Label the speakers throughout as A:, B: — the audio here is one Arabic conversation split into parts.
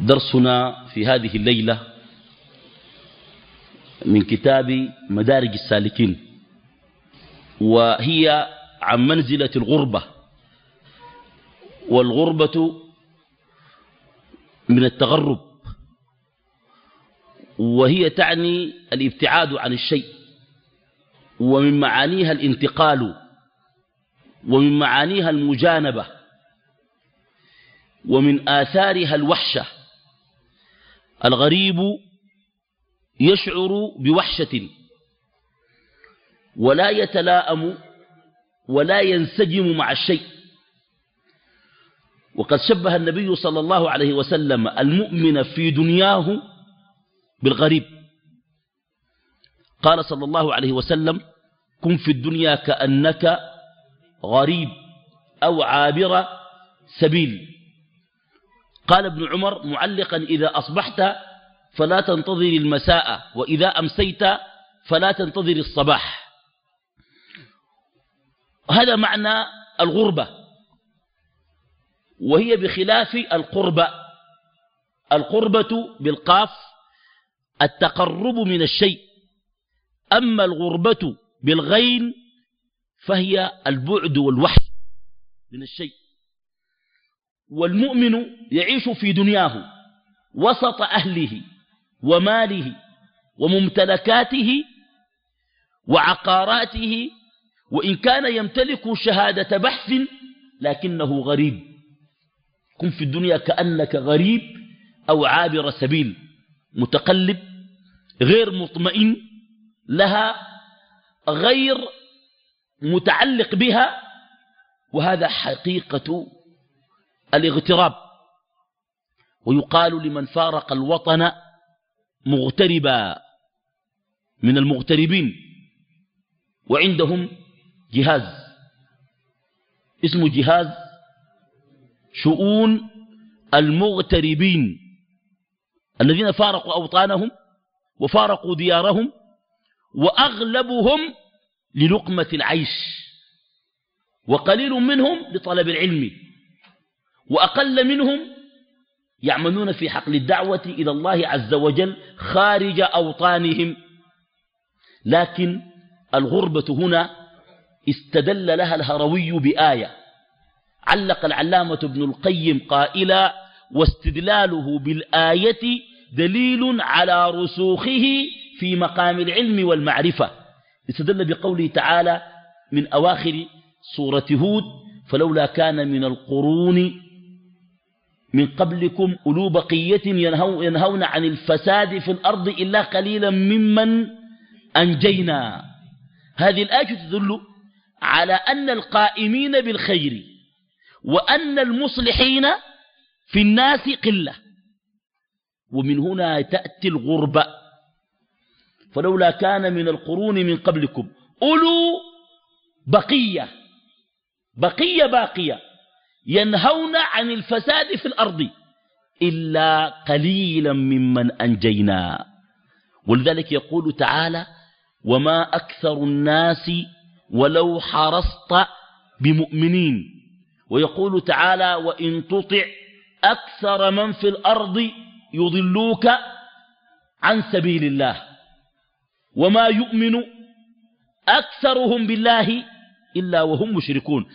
A: درسنا في هذه الليلة من كتاب مدارج السالكين وهي عن منزلة الغربة والغربة من التغرب وهي تعني الابتعاد عن الشيء ومن معانيها الانتقال ومن معانيها المجانبة ومن آثارها الوحشة. الغريب يشعر بوحشة ولا يتلاءم ولا ينسجم مع الشيء. وقد شبه النبي صلى الله عليه وسلم المؤمن في دنياه بالغريب. قال صلى الله عليه وسلم كن في الدنيا كأنك غريب أو عابر سبيل. قال ابن عمر معلقا إذا أصبحت فلا تنتظر المساء وإذا أمسيت فلا تنتظر الصباح. هذا معنى الغربة وهي بخلاف القربة. القربة بالقاف التقرب من الشيء أما الغربة بالغين فهي البعد والوحش من الشيء. والمؤمن يعيش في دنياه وسط أهله وماله وممتلكاته وعقاراته وإن كان يمتلك شهادة بحث لكنه غريب. كن في الدنيا كأنك غريب أو عابر سبيل متقلب غير مطمئن لها غير متعلق بها وهذا حقيقة الاغتراب ويقال لمن فارق الوطن مغتربا من المغتربين وعندهم جهاز اسمه جهاز شؤون المغتربين الذين فارقوا أوطانهم وفارقوا ديارهم وأغلبهم للقمة العيش وقليل منهم لطلب العلم. وأقل منهم يعملون في حقل الدعوة إلى الله عز وجل خارج أوطانهم. لكن الغربة هنا استدل لها الهروي بآية. علق العلامة ابن القيم قائلا واستدلاله بالآية دليل على رسوخه في مقام العلم والمعرفة استدل بقوله تعالى من أواخر سورة هود فلولا كان من القرون من قبلكم أولو بقية ينهون عن الفساد في الأرض إلا قليلا ممن أنجينا. هذه الآية تدل على أن القائمين بالخير وأن المصلحين في الناس قلة. ومن هنا تأتي الغربة فلولا كان من القرون من قبلكم أولو بقية. بقية باقية. ينهون عن الفساد في الأرض إلا قليلا ممن أنجينا. ولذلك يقول تعالى وما أكثر الناس ولو حرصت بمؤمنين ويقول تعالى وإن تطع أكثر من في الأرض يضلوك عن سبيل الله وما يؤمن أكثرهم بالله إلا وهم مشركون.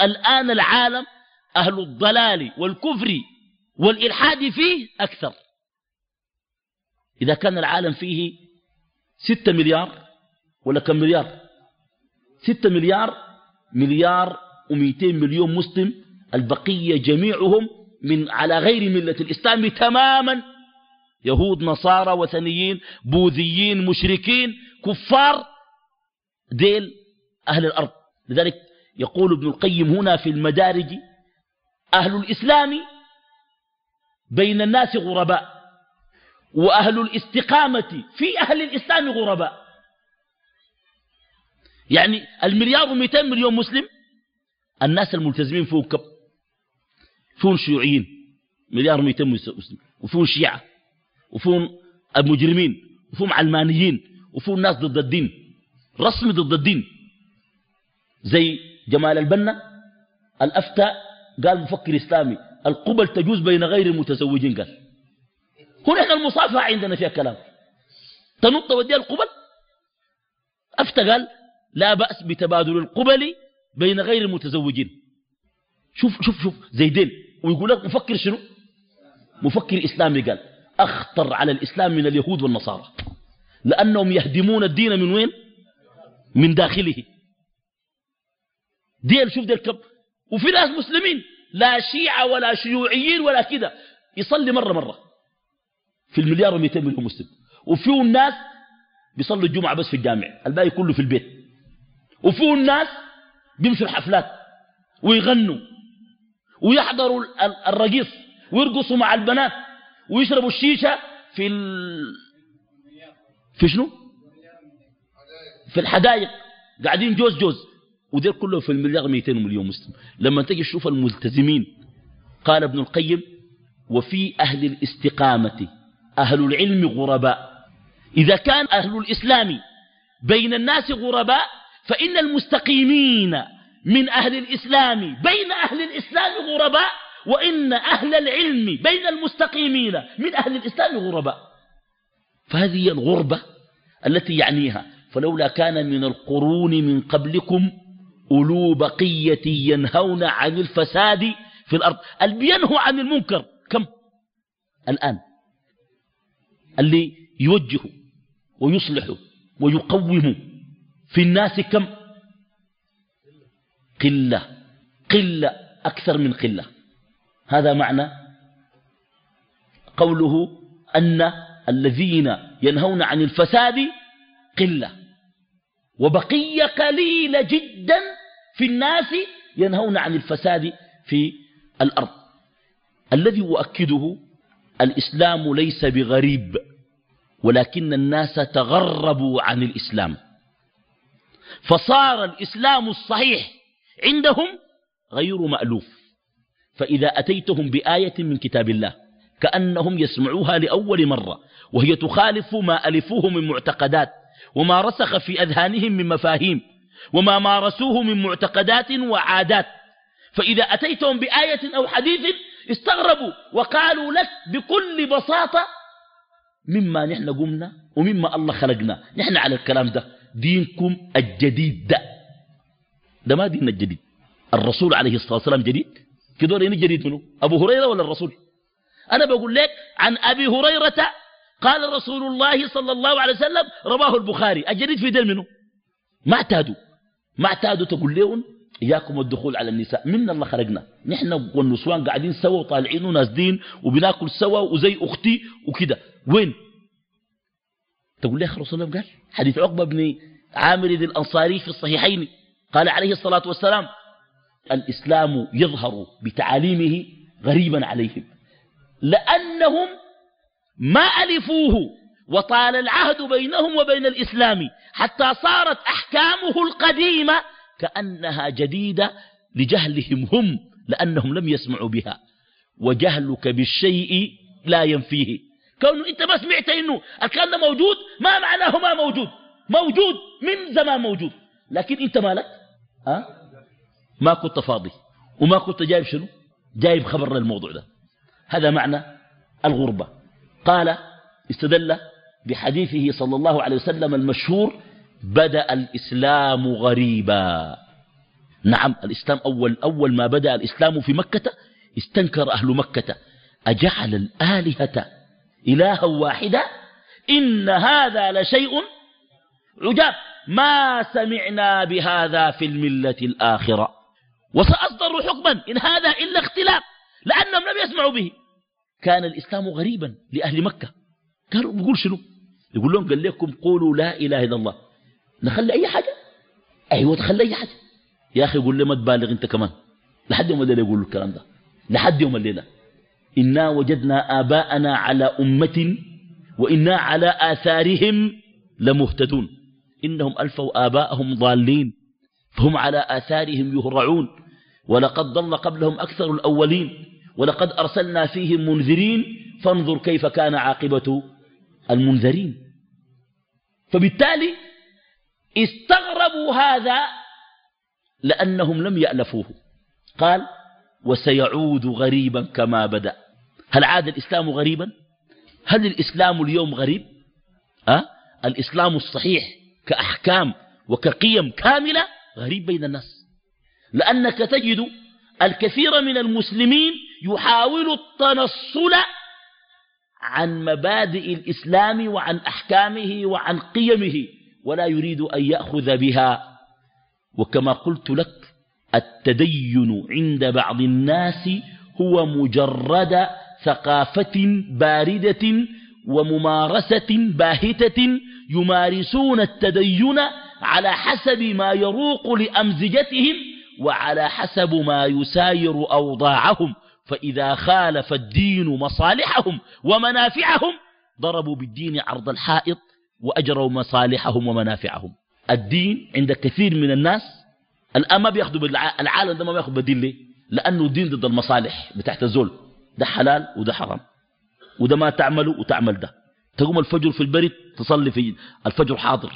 A: الآن العالم أهل الضلال والكفر والإلحاد فيه أكثر. إذا كان العالم فيه ستة مليار ولا كم مليار؟ ستة مليار مليار ومئتين مليون مسلم البقية جميعهم من على غير ملة الإسلام تماما يهود نصارى وثنيين بوذيين مشركين كفار ديل أهل الأرض. لذلك يقول ابن القيم هنا في المدارج أهل الإسلام بين الناس غرباء وأهل الاستقامة في أهل الإسلام غرباء. يعني المليار ومئتين مليون مسلم الناس الملتزمين فيهم كم فيهم شيوعيين مليار ومئتين مسلم وفيهم شيعة وفيهم المجرمين وفيهم علمانيين وفيهم ناس ضد الدين رسمي ضد الدين زي جمال البنا الأفتى قال مفكر إسلامي القبل تجوز بين غير المتزوجين قال. هنا المصافحة عندنا فيها كلام. تنط وديها القبل؟ أفتى قال لا بأس بتبادل القبل بين غير المتزوجين. شوف شوف شوف زيدين. ويقول لك مفكر شنو؟ مفكر إسلامي قال أخطر على الإسلام من اليهود والنصارى. لأنهم يهدمون الدين من وين؟ من داخله. ديل شوف ديل كم وفي ناس مسلمين لا شيعة ولا شيوعيين ولا كده. يصلي مرة مرة. في المليار ومئتين مليون مسلم. وفيه الناس بيصلوا الجمعة بس في الجامع. الباقي كله في البيت. وفيه الناس بيمشوا الحفلات. ويغنوا. ويحضروا الرقيص. ويرقصوا مع البنات. ويشربوا الشيشة في ال... في شنو؟ في الحدائق. قاعدين جوز جوز. ودير كله في المليار 200 مليون مسلم. لما تجي تشوف الملتزمين قال ابن القيم وفي أهل الاستقامة أهل العلم غرباء. إذا كان أهل الإسلام بين الناس غرباء فإن المستقيمين من أهل الإسلام بين أهل الإسلام غرباء وإن أهل العلم بين المستقيمين من أهل الإسلام غرباء. فهذه الغربة التي يعنيها. فلولا كان من القرون من قبلكم أولو بقية ينهون عن الفساد في الأرض. اللي بينهوا عن المنكر كم؟ الآن. اللي يوجه ويصلح ويقوم في الناس كم؟ قلة. قلة أكثر من قلة. هذا معنى قوله أن الذين ينهون عن الفساد قلة. وبقية قليلة جدا في الناس ينهون عن الفساد في الأرض. الذي أؤكده الإسلام ليس بغريب ولكن الناس تغربوا عن الإسلام. فصار الإسلام الصحيح عندهم غير مألوف. فإذا أتيتهم بآية من كتاب الله كأنهم يسمعوها لأول مرة وهي تخالف ما ألفوه من معتقدات وما رسخ في أذهانهم من مفاهيم وما مارسوه من معتقدات وعادات. فإذا أتيتهم بآية أو حديث استغربوا وقالوا لك بكل بساطة مما نحن قمنا ومما الله خلقنا. نحن على الكلام ده. دينكم الجديد ده. ده ما ديننا الجديد. الرسول عليه الصلاة والسلام جديد. كده رين الجديد منه. أبو هريرة ولا الرسول؟ أنا بقول لك عن أبي هريرة قال رسول الله صلى الله عليه وسلم رواه البخاري. الجديد في دل منه. ما اعتادوا. ما اعتادوا تقول لهم إياكم الدخول على النساء. من الله خرجنا نحن والنسوان قاعدين سوا وطالعين ونازلين وبناكل سوا وزي أختي وكده. وين؟ تقول لي رسول الله قال حديث عقبة بن عامر ذي الأنصاري في الصحيحين قال عليه الصلاة والسلام الإسلام يظهر بتعاليمه غريبا عليهم لأنهم ما ألفوه. وطال العهد بينهم وبين الإسلام حتى صارت أحكامه القديمة كأنها جديدة لجهلهم هم لأنهم لم يسمعوا بها. وجهلك بالشيء لا ينفيه. كونه أنت ما سمعت إنه الكلام ده موجود ما معناه ما موجود. موجود من زمان موجود. لكن أنت مالك؟ ها؟ ما كنت فاضي. وما كنت جايب شنو؟ جايب خبر للموضوع ده. هذا معنى الغربة. قال استدل بحديثه صلى الله عليه وسلم المشهور بدأ الإسلام غريبا. نعم الإسلام أول, أول ما بدأ الإسلام في مكة استنكر أهل مكة. أجعل الآلهة إلها واحدا إن هذا لشيء عجاب. ما سمعنا بهذا في الملة الآخرة. وسأصدر حكما إن هذا إلا اختلاف لأنهم لم يسمعوا به. كان الإسلام غريبا لأهل مكة. قالوا بيقول شنو؟ يقول لهم قال لكم قولوا لا إله إلا الله. نخلي أي حاجة؟ أيوة تخلي أي حاجة. يا أخي يقول لي ما تبالغ أنت كمان. لحد يوم الليلة يقول الكلام ده. لحد يوم الليلة. إنا وجدنا آباءنا على أمة وإنا على آثارهم لمهتدون. إنهم ألفوا آباءهم ضالين. فهم على آثارهم يهرعون. ولقد ضل قبلهم أكثر الأولين. ولقد أرسلنا فيهم منذرين. فانظر كيف كان عاقبة المنذرين. فبالتالي استغربوا هذا لأنهم لم يألفوه. قال وسيعود غريبا كما بدأ. هل عاد الإسلام غريبا؟ هل الإسلام اليوم غريب؟ أه؟ الإسلام الصحيح كأحكام وكقيم كاملة غريب بين الناس. لأنك تجد الكثير من المسلمين يحاول التنصل عن مبادئ الإسلام وعن أحكامه وعن قيمه ولا يريد أن يأخذ بها. وكما قلت لك التدين عند بعض الناس هو مجرد ثقافة باردة وممارسة باهتة يمارسون التدين على حسب ما يروق لأمزجتهم وعلى حسب ما يساير أوضاعهم. فإذا خالف الدين مصالحهم ومنافعهم ضربوا بالدين عرض الحائط وأجروا مصالحهم ومنافعهم. الدين عند كثير من الناس الآن ما بيأخذوا العالم ده ما بيأخذ بالدين ليه؟ لأنه الدين ضد المصالح بتاعت الزول. ده حلال وده حرام. وده ما تعمله وتعمل ده. تقوم الفجر في البرد تصلي في الفجر حاضر.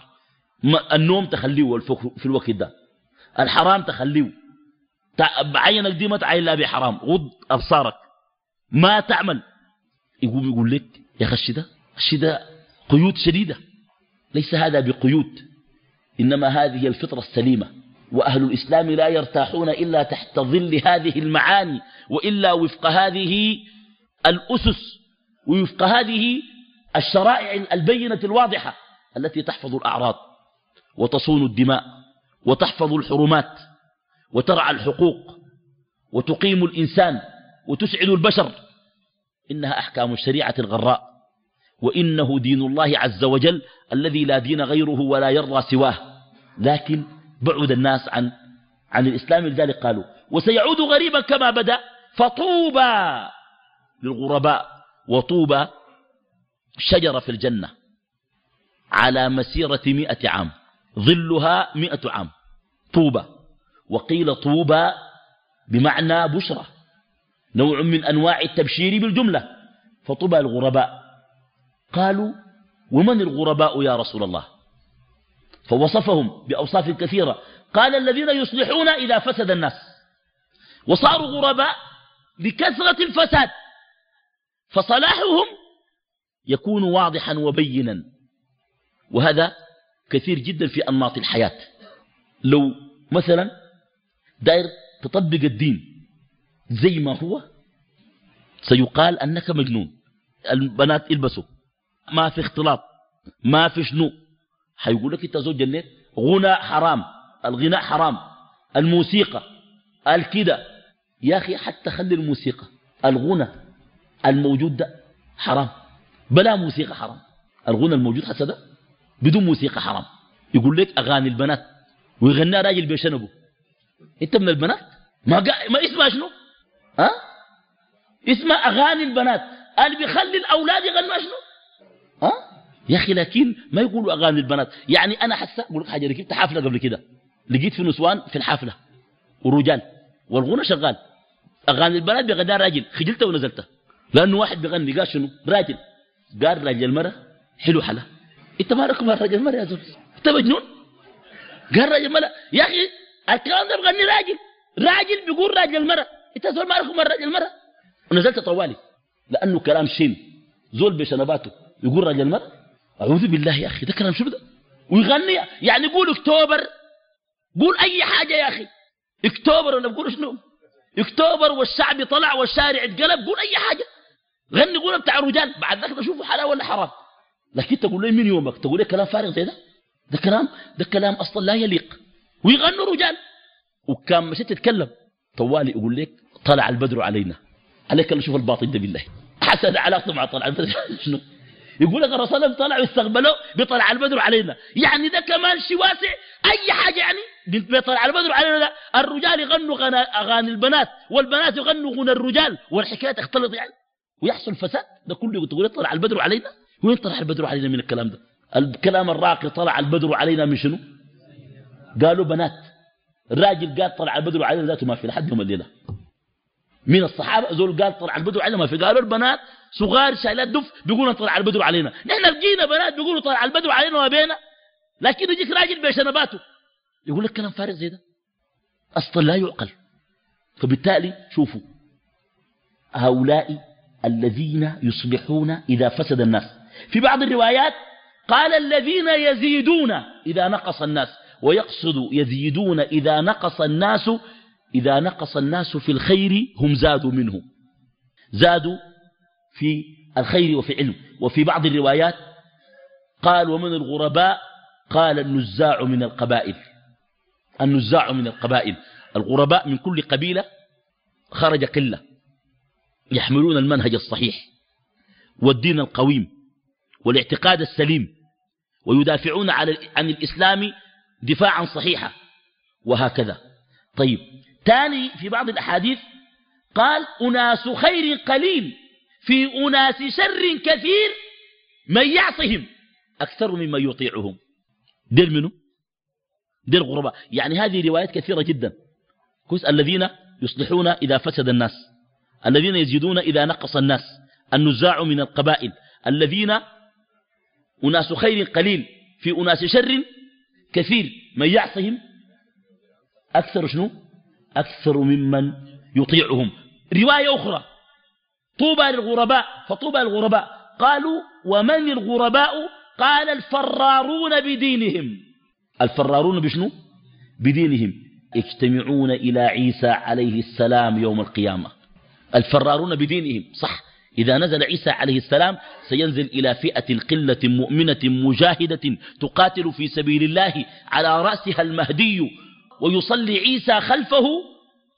A: النوم تخليه في الوقت ده. الحرام تخليه. عينك دي ما تعين لا بحرام. غض أبصارك. ما تعمل. يقوم يقول لك يا أخي الشدة الشدة قيود شديدة. ليس هذا بقيود. إنما هذه الفطرة السليمة. وأهل الإسلام لا يرتاحون إلا تحت ظل هذه المعاني وإلا وفق هذه الأسس ووفق هذه الشرائع البينة الواضحة التي تحفظ الأعراض وتصون الدماء وتحفظ الحرمات. وترعى الحقوق وتقيم الإنسان وتسعد البشر إنها أحكام الشريعة الغراء وإنه دين الله عز وجل الذي لا دين غيره ولا يرضى سواه. لكن بعد الناس عن عن الإسلام لذلك قالوا وسيعود غريبا كما بدأ فطوبى للغرباء وطوبى شجرة في الجنة على مسيرة مئة عام ظلها مئة عام طوبى. وقيل طوبى بمعنى بشرة نوع من أنواع التبشير بالجملة فطوبى الغرباء. قالوا ومن الغرباء يا رسول الله؟ فوصفهم بأوصاف كثيرة. قال الذين يصلحون إذا فسد الناس. وصاروا غرباء لكثرة الفساد فصلاحهم يكون واضحا وبينا. وهذا كثير جدا في أنماط الحياة. لو مثلا داير تطبق الدين زي ما هو سيقال أنك مجنون. البنات يلبسوا ما في اختلاط ما في شنو. حيقول لك إنت زوج جنيت غنى حرام الغناء حرام الموسيقى الكده يا أخي حتى خلي الموسيقى الغنى الموجود ده حرام. بلا موسيقى حرام. الغنى الموجود حسا ده بدون موسيقى حرام. يقول لك أغاني البنات ويغنى راجل بيشنبه انت من البنات؟ ما, قا... ما اسمها شنو؟ ها؟ اسمها أغاني البنات. اللي بيخلي الأولاد يغنوا شنو؟ ها؟ يا أخي لكن ما يقولوا أغاني البنات. يعني أنا حسا أقول لك حاجة ركبت حافلة قبل كده. لقيت في نسوان في الحافلة. ورجال. والغنى شغال. أغاني البنات بيغنى راجل. خجلت ونزلت لأنه واحد بيغني. قال شنو؟ راجل. قال راجل المرة حلو حلا. انت ما ركب راجل المرة يا زول انت مجنون قال راجل المرة يا أخي الكلام ده بغني راجل. راجل بيقول راجل المرة إنت زول ما ركب راجل المرة ونزلت طوالي. لأنه كلام شين. زول بشنباته يقول راجل المرة أعوذ بالله يا أخي. ده كلام شو ده؟ ويغني. يعني يقول أكتوبر. قول أي حاجة يا أخي. أكتوبر ولا بقول شنو؟ أكتوبر والشعب طلع والشارع اتقلب. قول أي حاجة. غني قول بتاع الرجال. بعد ذاك تشوفه حلال ولا حرام. لكن تقول لي من يومك؟ تقول لي كلام فارغ زي ده؟ ده كلام ده كلام أصلا لا يليق. ويغنوا رجال. وكان مشيت تتكلم. طوالي يقول لك طلع البدر علينا. عليك اللي شوف الباطل ده بالله. حسد علاقته مع طلع البدر. شنو؟ يقول لك الرسول طلع واستقبلوا بيطلع البدر علينا. يعني ده كمان شيء واسع. أي حاجة يعني؟ بيطلع البدر علينا ده الرجال يغنوا أغاني البنات. والبنات يغنوا غنى الرجال. والحكاية تختلط يعني. ويحصل فساد. ده كله تقول طلع البدر علينا؟ وين طلع البدر علينا من الكلام ده؟ الكلام الراقي طلع البدر علينا من شنو؟ قالوا بنات الراجل قال طلع البدر علينا ذاته ما في لحد يوم الليلة. من الصحابة زول قال طلع البدر علينا ما في قالوا البنات صغار شايلات دف بيقولوا طلع البدر علينا. نحن جينا بنات بيقولوا طلع البدر علينا وما بينا. لكن يجيك راجل بشنباته يقول لك كلام فارغ زي ده. أصلا لا يعقل. فبالتالي شوفوا هؤلاء الذين يصلحون إذا فسد الناس. في بعض الروايات قال الذين يزيدون إذا نقص الناس. ويقصد يزيدون إذا نقص الناس إذا نقص الناس في الخير هم زادوا منه. زادوا في الخير وفي علم. وفي بعض الروايات قال ومن الغرباء؟ قال النزاع من القبائل. النزاع من القبائل. الغرباء من كل قبيلة خرج قلة يحملون المنهج الصحيح والدين القويم والاعتقاد السليم ويدافعون عن الإسلام دفاعا صحيحا وهكذا. طيب تاني في بعض الأحاديث قال أناس خير قليل في أناس شر كثير من يعصهم أكثر مما يطيعهم. دير منه دير غرباء. يعني هذه روايات كثيرة جدا. كويس الذين يصلحون إذا فسد الناس الذين يزيدون إذا نقص الناس النزاع من القبائل الذين أناس خير قليل في أناس شر كثير من يعصهم أكثر شنو؟ أكثر ممن يطيعهم. رواية أخرى. طوبى للغرباء. فطوبى للغرباء. قالوا ومن الغرباء قال الفرارون بدينهم. الفرارون بشنو؟ بدينهم. يجتمعون إلى عيسى عليه السلام يوم القيامة. الفرارون بدينهم. صح. إذا نزل عيسى عليه السلام سينزل إلى فئة قلة مؤمنة مجاهدة تقاتل في سبيل الله على رأسها المهدي ويصلي عيسى خلفه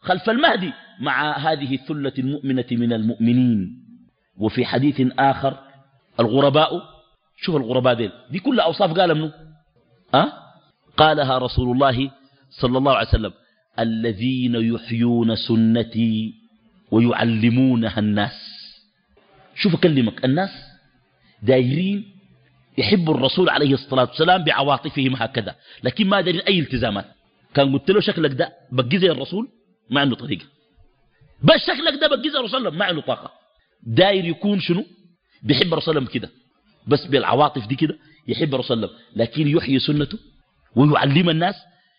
A: خلف المهدي مع هذه الثلة المؤمنة من المؤمنين. وفي حديث آخر الغرباء شوف الغرباء دي دي كل أوصاف قال منه أه؟ قالها رسول الله صلى الله عليه وسلم الذين يحيون سنتي ويعلمونها الناس. شوف أكلمك. الناس دايرين يحبوا الرسول عليه الصلاة والسلام بعواطفهم هكذا لكن ما دايرين أي التزامات. كان قلت له شكلك ده بقي زي الرسول؟ ما عنده طريقة. بس شكلك ده بقي زي الرسول ما عنده طاقة. داير يكون شنو؟ بيحب الرسول كده. بس بالعواطف دي كده يحب الرسول لكن يحيي سنته ويعلم الناس.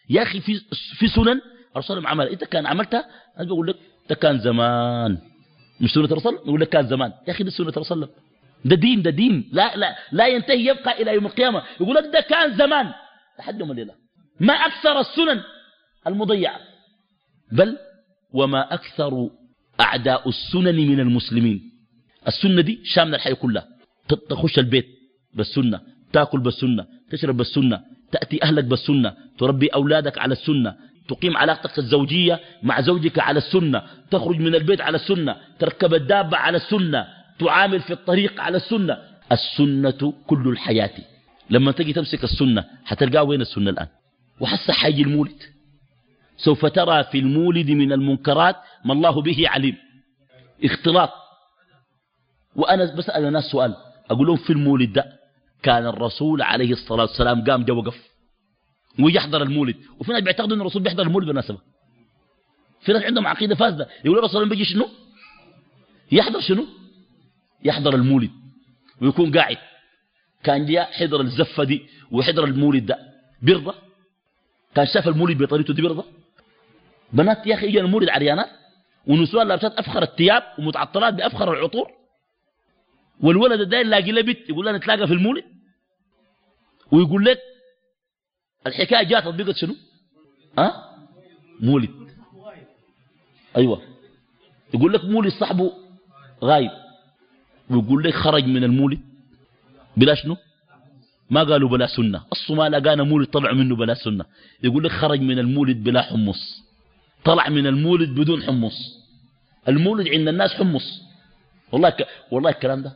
A: يا أخي في, في سنن الرسول عمل. أنت كان عملتها؟ أنا بقول لك ده كان زمان. مش سنة الرسول يقول لك كان زمان. يا أخي ده سنة الرسول ده دين ده دين. لا, لا, لا ينتهي يبقى إلى يوم القيامة. يقول لك ده كان زمان. لحد يوم الليلة. ما أكثر السنن المضيعة. بل وما أكثر أعداء السنن من المسلمين. السنة دي شاملة الحياة كلها. تخش البيت بالسنة تاكل بالسنة تشرب بالسنة تأتي أهلك بالسنة تربي أولادك على السنة تقيم علاقتك الزوجية مع زوجك على السنة تخرج من البيت على السنة تركب الدابة على السنة تعامل في الطريق على السنة. السنة كل الحياة. لما تجي تمسك السنة حتلقى وين السنة الآن؟ وحس حي المولد. سوف ترى في المولد من المنكرات ما الله به عليم. اختلاط. وأنا بسأل الناس سؤال. أقول لهم في المولد ده كان الرسول عليه الصلاة والسلام قام جو وقف. ويحضر المولد. وفي ناس بيعتقدوا إن الرسول بيحضر المولد بالمناسبة. في ناس عندهم عقيدة فاسدة. يقولوا الرسول بيجي شنو؟ يحضر شنو؟ يحضر المولد. ويكون قاعد. كان جاء حضر الزفة دي وحضر المولد ده. بيرضى كان شاف المولد بطريقته دي بيرضى بنات يا أخي يجي المولد عريانات. ونسوان لابسات أفخر الثياب ومتعطلات بأفخر العطور. والولد ده يلاقي له بنت يقول لها نتلاقى في المولد. ويقول لك الحكاية جاءت تطبيقت شنو؟ أه؟ مولد. أيوة. يقول لك مولد صاحبه غايب. ويقول لك خرج من المولد بلا شنو؟ ما قالوا بلا سنة. ما لقانا مولد طلع منه بلا سنة. يقول لك خرج من المولد بلا حمص. طلع من المولد بدون حمص. المولد عند الناس حمص. والله ك... والله الكلام ده.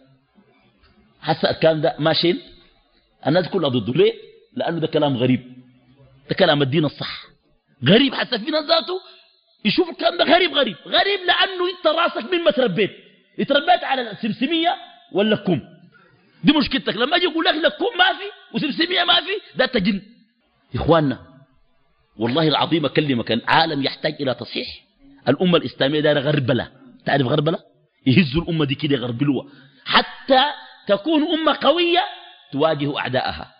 A: حتى الكلام ده ماشي الناس كلها ضده. ليه؟ لأنه ده كلام غريب. ده كلام الدين الصح. غريب حتى في ناس ذاته يشوف الكلام ده غريب غريب. غريب لأنه أنت راسك من ما تربيت؟ اتربيت على السمسمية ولا الكم دي مشكلتك. لما أجي أقول لك لكم ما في وسمسمية ما في ده تجن إخواننا والله العظيم أكلمك العالم يحتاج إلى تصحيح. الأمة الإسلامية دايرة غربله تعرف غربله يهزوا الأمة دي كده يغربلوها حتى تكون أمة قوية تواجه أعداءها.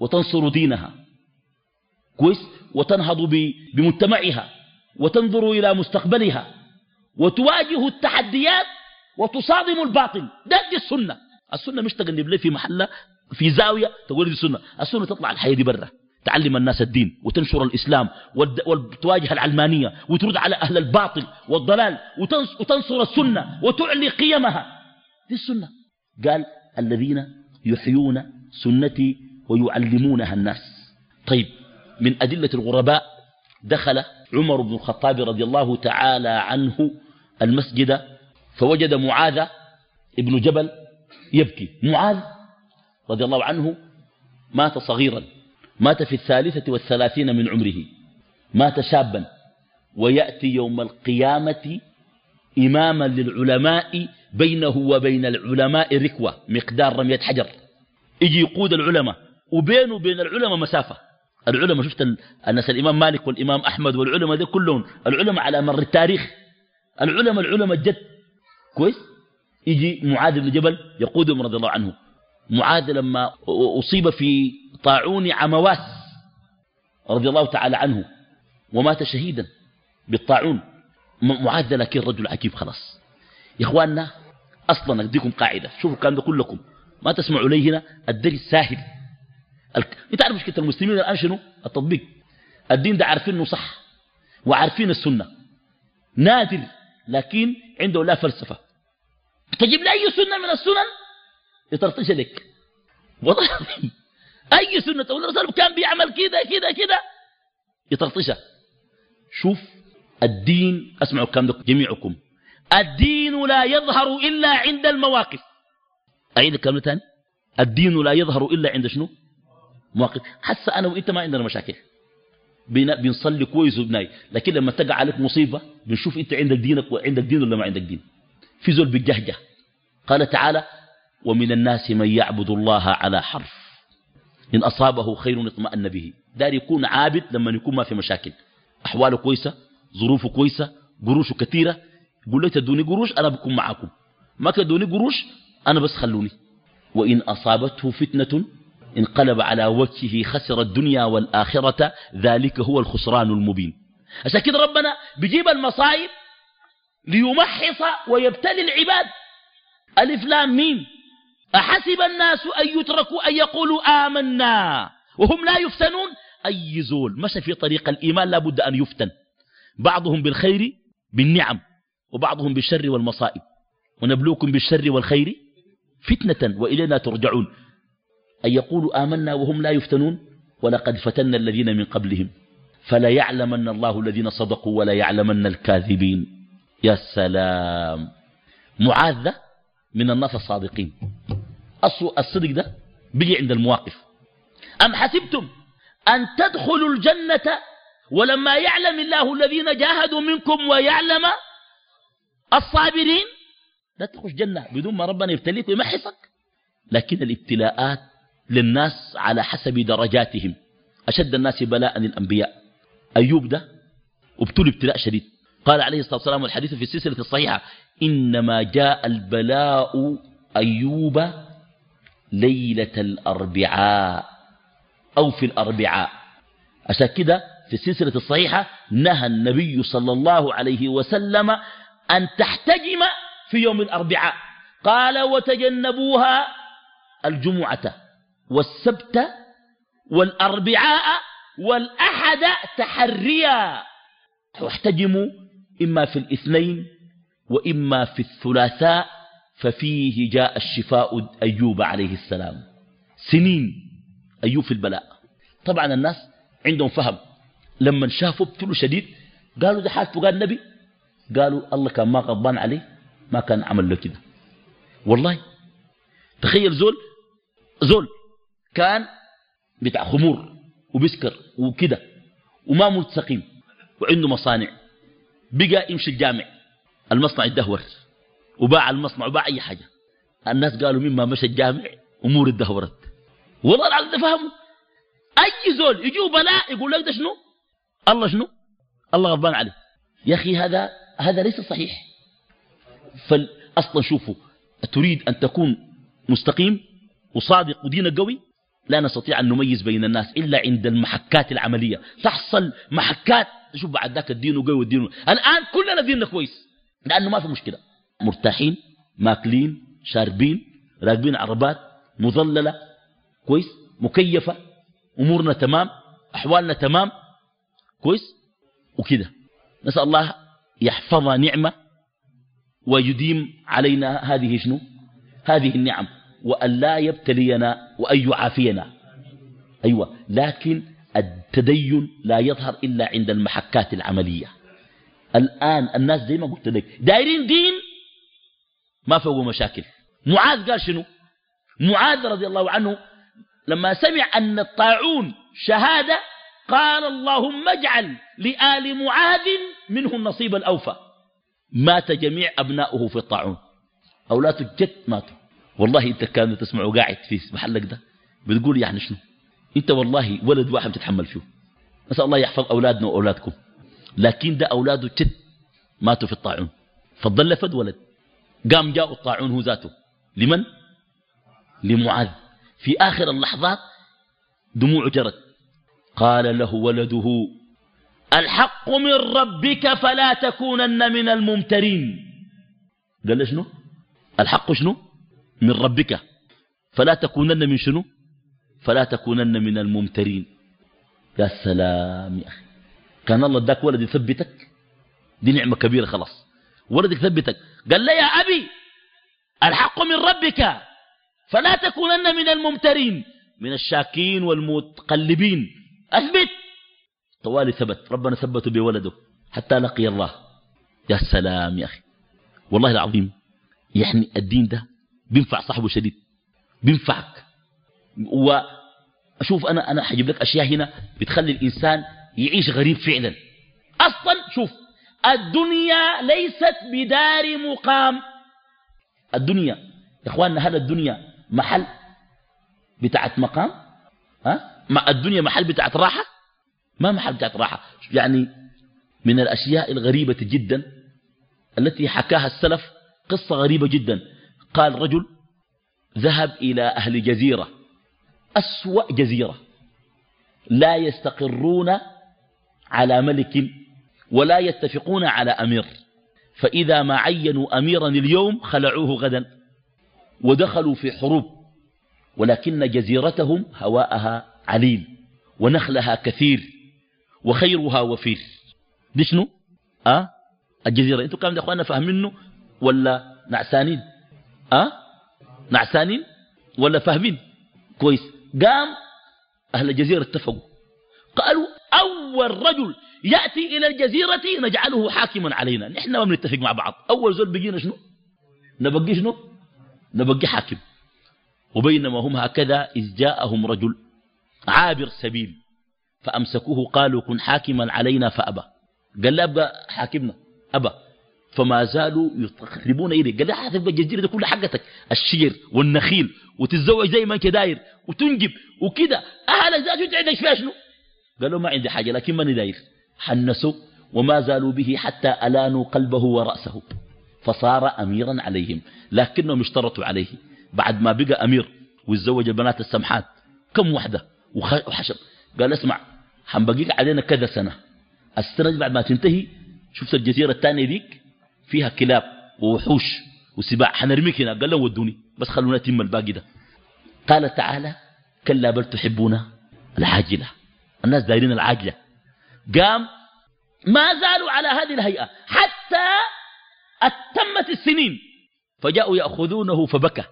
A: وتنصر دينها. كويس؟ وتنهض بمجتمعها. وتنظر إلى مستقبلها. وتواجه التحديات وتصادم الباطل. ده دي السنة. السنة مش تقلب لي في محلة في زاوية تقول دي السنة. السنة تطلع الحياة دي برا. تعلم الناس الدين وتنشر الإسلام وتواجه العلمانية وترد على أهل الباطل والضلال وتنصر السنة وتعلي قيمها. دي السنة. قال الذين يحيون سنتي ويعلمونها الناس. طيب من أدلة الغرباء دخل عمر بن الخطاب رضي الله تعالى عنه المسجد فوجد معاذ ابن جبل يبكي. معاذ رضي الله عنه مات صغيرا مات في الثالثة والثلاثين من عمره مات شابا ويأتي يوم القيامة إماما للعلماء بينه وبين العلماء ركوة مقدار رمية حجر. يجي يقود العلماء وبينه وبين العلماء مسافة. العلماء شفت الناس الإمام مالك والإمام أحمد والعلماء دي كلهم العلماء على مر التاريخ. العلماء العلماء الجد كويس؟ يجي معاذ بن جبل يقودهم رضي الله عنه. معاذ لما أصيب في طاعون عمواس رضي الله تعالى عنه ومات شهيدا بالطاعون. معاذ لكن رجل عجيب خلاص. يا إخواننا أصلا أديكم قاعدة. شوفوا الكلام ده كلكم. ما تسمعوا لي هنا الدرس ساهل. انت عارف مشكلة المسلمين الآن شنو؟ التطبيق. الدين ده عارفين انه صح وعارفين السنة. نادر لكن عنده لا فلسفة. تجيب لي أي سنة من السنن؟ يطرطش لك والله أي سنة تقول الرسول كان بيعمل كده كده كده يطرطشها شوف الدين أسمعوا الكلام ده جميعكم. الدين لا يظهر إلا عند المواقف. اين الكلام ثاني الدين لا يظهر إلا عند شنو؟ مواقف. حتى أنا وإنت ما عندنا مشاكل. بنصلي كويس وبناي لكن لما تقع عليك مصيبة بنشوف أنت عندك دينك وعندك دين ولا ما عندك دين. في زول بالجهجة قال تعالى ومن الناس من يعبد الله على حرف. إن أصابه خير اطمأن به. دار يكون عابد لما يكون ما في مشاكل. أحواله كويسة ظروفه كويسة قروشه كثيرة. يقول لي تدوني قروش أنا بكون معكم ما تدوني قروش أنا بس خلوني. وإن أصابته فتنة انقلب على وجهه خسر الدنيا والآخرة ذلك هو الخسران المبين. عشان كده ربنا بيجيب المصائب ليمحص ويبتلي العباد. ألف لام مين أحسب الناس أن يتركوا أن يقولوا آمنا وهم لا يفتنون؟ أي زول مشى في طريق الإيمان لا بد أن يفتن. بعضهم بالخير بالنعم وبعضهم بالشر والمصائب. ونبلوكم بالشر والخير فتنة وإلينا ترجعون. أن يقولوا آمنا وهم لا يفتنون؟ ولقد فتنا الذين من قبلهم. فلا يعلمن الله الذين صدقوا ولا يعلمن الكاذبين. يا سلام. معاذ من الناس الصادقين. الصدق ده بيجي عند المواقف. أم حسبتم أن تدخلوا الجنة ولما يعلم الله الذين جاهدوا منكم ويعلم الصابرين؟ لا تخش جنة بدون ما ربنا يبتليك ويمحصك. لكن الابتلاءات للناس على حسب درجاتهم. أشد الناس بلاء الأنبياء أيوب ده أبتلي ابتلاء شديد. قال عليه الصلاة والسلام والحديث في السلسلة الصحيحة إنما جاء البلاء أيوب ليلة الأربعاء أو في الأربعاء. عشان كده في السلسلة الصحيحة نهى النبي صلى الله عليه وسلم أن تحتجم في يوم الأربعاء. قال وتجنبوها الجمعة. والسبت والأربعاء والأحد تحريا. واحتجموا إما في الاثنين وإما في الثلاثاء ففيه جاء الشفاء أيوب عليه السلام. سنين أيوب في البلاء. طبعا الناس عندهم فهم. لما شافوا ابتلوا شديد قالوا ده حالته قال النبي. قالوا الله كان ما غضبان عليه ما كان عمل له كده. والله تخيل زول زول كان بتاع خمور وبسكر وكده وما مستقيم وعنده مصانع. بقى يمشي الجامع. المصنع يدهور. وباع المصنع وباع أي حاجة. الناس قالوا مما مشى الجامع أمور الدهورت والله العظيم فهموا. أي زول يجوا بلاء يقول لك ده شنو؟ الله شنو؟ الله غضبان عليه. يا أخي هذا هذا ليس صحيح. فأصلا شوفوا تريد أن تكون مستقيم وصادق ودينك قوي؟ لا نستطيع أن نميز بين الناس إلا عند المحكات العملية. تحصل محكات شوف بعد ذاك الدين قوي والدين الآن كلنا ديننا كويس لأنه ما في مشكلة. مرتاحين ماكلين شاربين راكبين عربات مظللة كويس مكيفة أمورنا تمام أحوالنا تمام كويس وكده نسأل الله يحفظ نعمة ويديم علينا هذه شنو؟ هذه النعم. وأن لا يبتلينا وأن يعافينا. أيوة. لكن التدين لا يظهر إلا عند المحكات العملية. الآن الناس زي ما قلت لك دايرين دين ما فوقوا مشاكل. معاذ قال شنو؟ معاذ رضي الله عنه لما سمع أن الطاعون شهادة قال اللهم اجعل لآل معاذ منه النصيب الأوفى مات جميع أبناؤه في الطاعون. أولاده الجد ماتوا. والله أنت كانوا تسمعوا قاعد في محلك ده. بتقول يعني شنو؟ أنت والله ولد واحد تتحمل فيه. نسأل الله يحفظ أولادنا وأولادكم. لكن ده أولاده جد ماتوا في الطاعون. فضل فد ولد. قام جاء الطاعون هو ذاته. لمن؟ لمعاذ. في آخر اللحظات دموع جرت. قال له ولده الحق من ربك فلا تكونن من الممترين. قال له شنو؟ الحق شنو؟ من ربك. فلا تكونن من شنو؟ فلا تكونن من الممترين. يا سلام يا أخي. كان الله اداك ولد يثبتك؟ دي نعمة كبيرة خلاص. ولد يثبتك. قال لي يا أبي. الحق من ربك. فلا تكونن من الممترين. من الشاكين والمتقلبين. أثبت. طوالي ثبت. ربنا ثبته بولده. حتى لقي الله. يا سلام يا أخي. والله العظيم. يعني الدين ده بينفع صاحبه شديد. بينفعك. وشوف أنا أنا حجيب لك أشياء هنا بتخلي الإنسان يعيش غريب فعلا. أصلا شوف الدنيا ليست بدار مقام. الدنيا يا إخواننا هل الدنيا محل بتاعت مقام؟ ها؟ ما الدنيا محل بتاعت راحة؟ ما محل بتاعت راحة. يعني من الأشياء الغريبة جدا التي حكاها السلف قصة غريبة جدا. قال رجل ذهب إلى أهل جزيرة أسوأ جزيرة لا يستقرون على ملك ولا يتفقون على أمير. فإذا ما عينوا أميرا اليوم خلعوه غدا ودخلوا في حروب ولكن جزيرتهم هواءها عليل ونخلها كثير وخيرها وفير. دي شنو أه؟ الجزيرة أنتوا كام يا اخوانا فاهمينه ولا نعسانين؟ أه؟ نعسانين ولا فاهمين؟ كويس. قام أهل الجزيرة اتفقوا. قالوا أول رجل يأتي إلى الجزيرة نجعله حاكما علينا. نحن ما بنتفق مع بعض. أول زول بقينا شنو؟ نبقي شنو؟ نبقي حاكم. وبينما هم هكذا إذ جاءهم رجل عابر سبيل فأمسكوه قالوا كن حاكما علينا فأبى. قال لا أبقى حاكمنا أبى. فما زالوا يقربون إليه قال لا هتبقى الجزيرة دي كلها حقتك. الشجر والنخيل وتتزوج زي ما انت داير وتنجب وكده. أهلك ذاته انت عندك فيها شنو؟ قالوا ما عندي حاجة لكن ماني داير. حنسوا وما زالوا به حتى ألانوا قلبه ورأسه. فصار أميرا عليهم لكنهم اشترطوا عليه. بعد ما بقى أمير ويتزوج البنات السمحات كم وحدة وحشب قال اسمع حنبقيك علينا كذا سنة. السنة بعد ما تنتهي شفت الجزيرة الثانية ديك؟ فيها كلاب ووحوش وسباع. حنرميك هنا قال لهم ودوني. بس خلونا نتم الباقي ده. قال تعالى كلا بل تحبون العاجلة. الناس دايرين العاجلة. قام ما زالوا على هذه الهيئة حتى أتمت السنين. فجاءوا يأخذونه فبكى.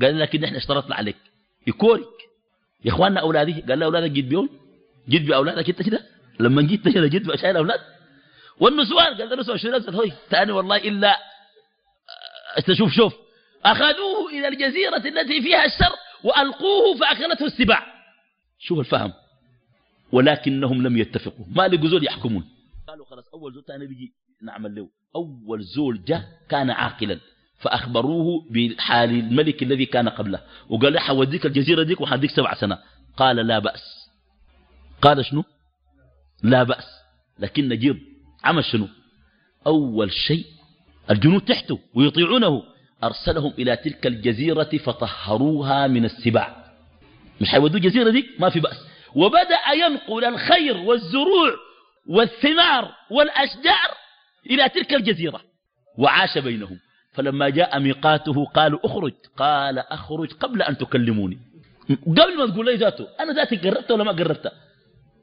A: قال لكن إحنا اشترطنا عليك. يكورك. يا إخواننا أولادي. قال له أولادك جيت بيهم جيت بأولادك أنت كده؟ لما جيت كده جيت باشياء الاولاد والنسوان قال له نسوان شو نزل هوي ثاني والله إلا تشوف شوف أخذوه إلى الجزيرة التي فيها الشر وألقوه فاكلته السباع. شوف الفهم. ولكنهم لم يتفقوا. ما لقوا زول يحكمون. قالوا خلاص أول زول ثاني بيجي نعمل له. أول زول جاء كان عاقلا. فأخبروه بحال الملك الذي كان قبله. وقال له حوديك الجزيرة ديك وحديك سبع سنة قال لا بأس. قال شنو؟ لا بأس. لكن نجيب عمل شنو؟ أول شيء الجنود تحته ويطيعونه. أرسلهم إلى تلك الجزيرة فطهروها من السباع. مش حيودوا الجزيرة دي؟ ما في بأس. وبدأ ينقل الخير والزروع والثمار والأشجار إلى تلك الجزيرة وعاش بينهم. فلما جاء ميقاته قالوا اخرج. قال أخرج قبل أن تكلموني. قبل ما تقول لي ذاته أنا ذاتي قربت ولا ما قربت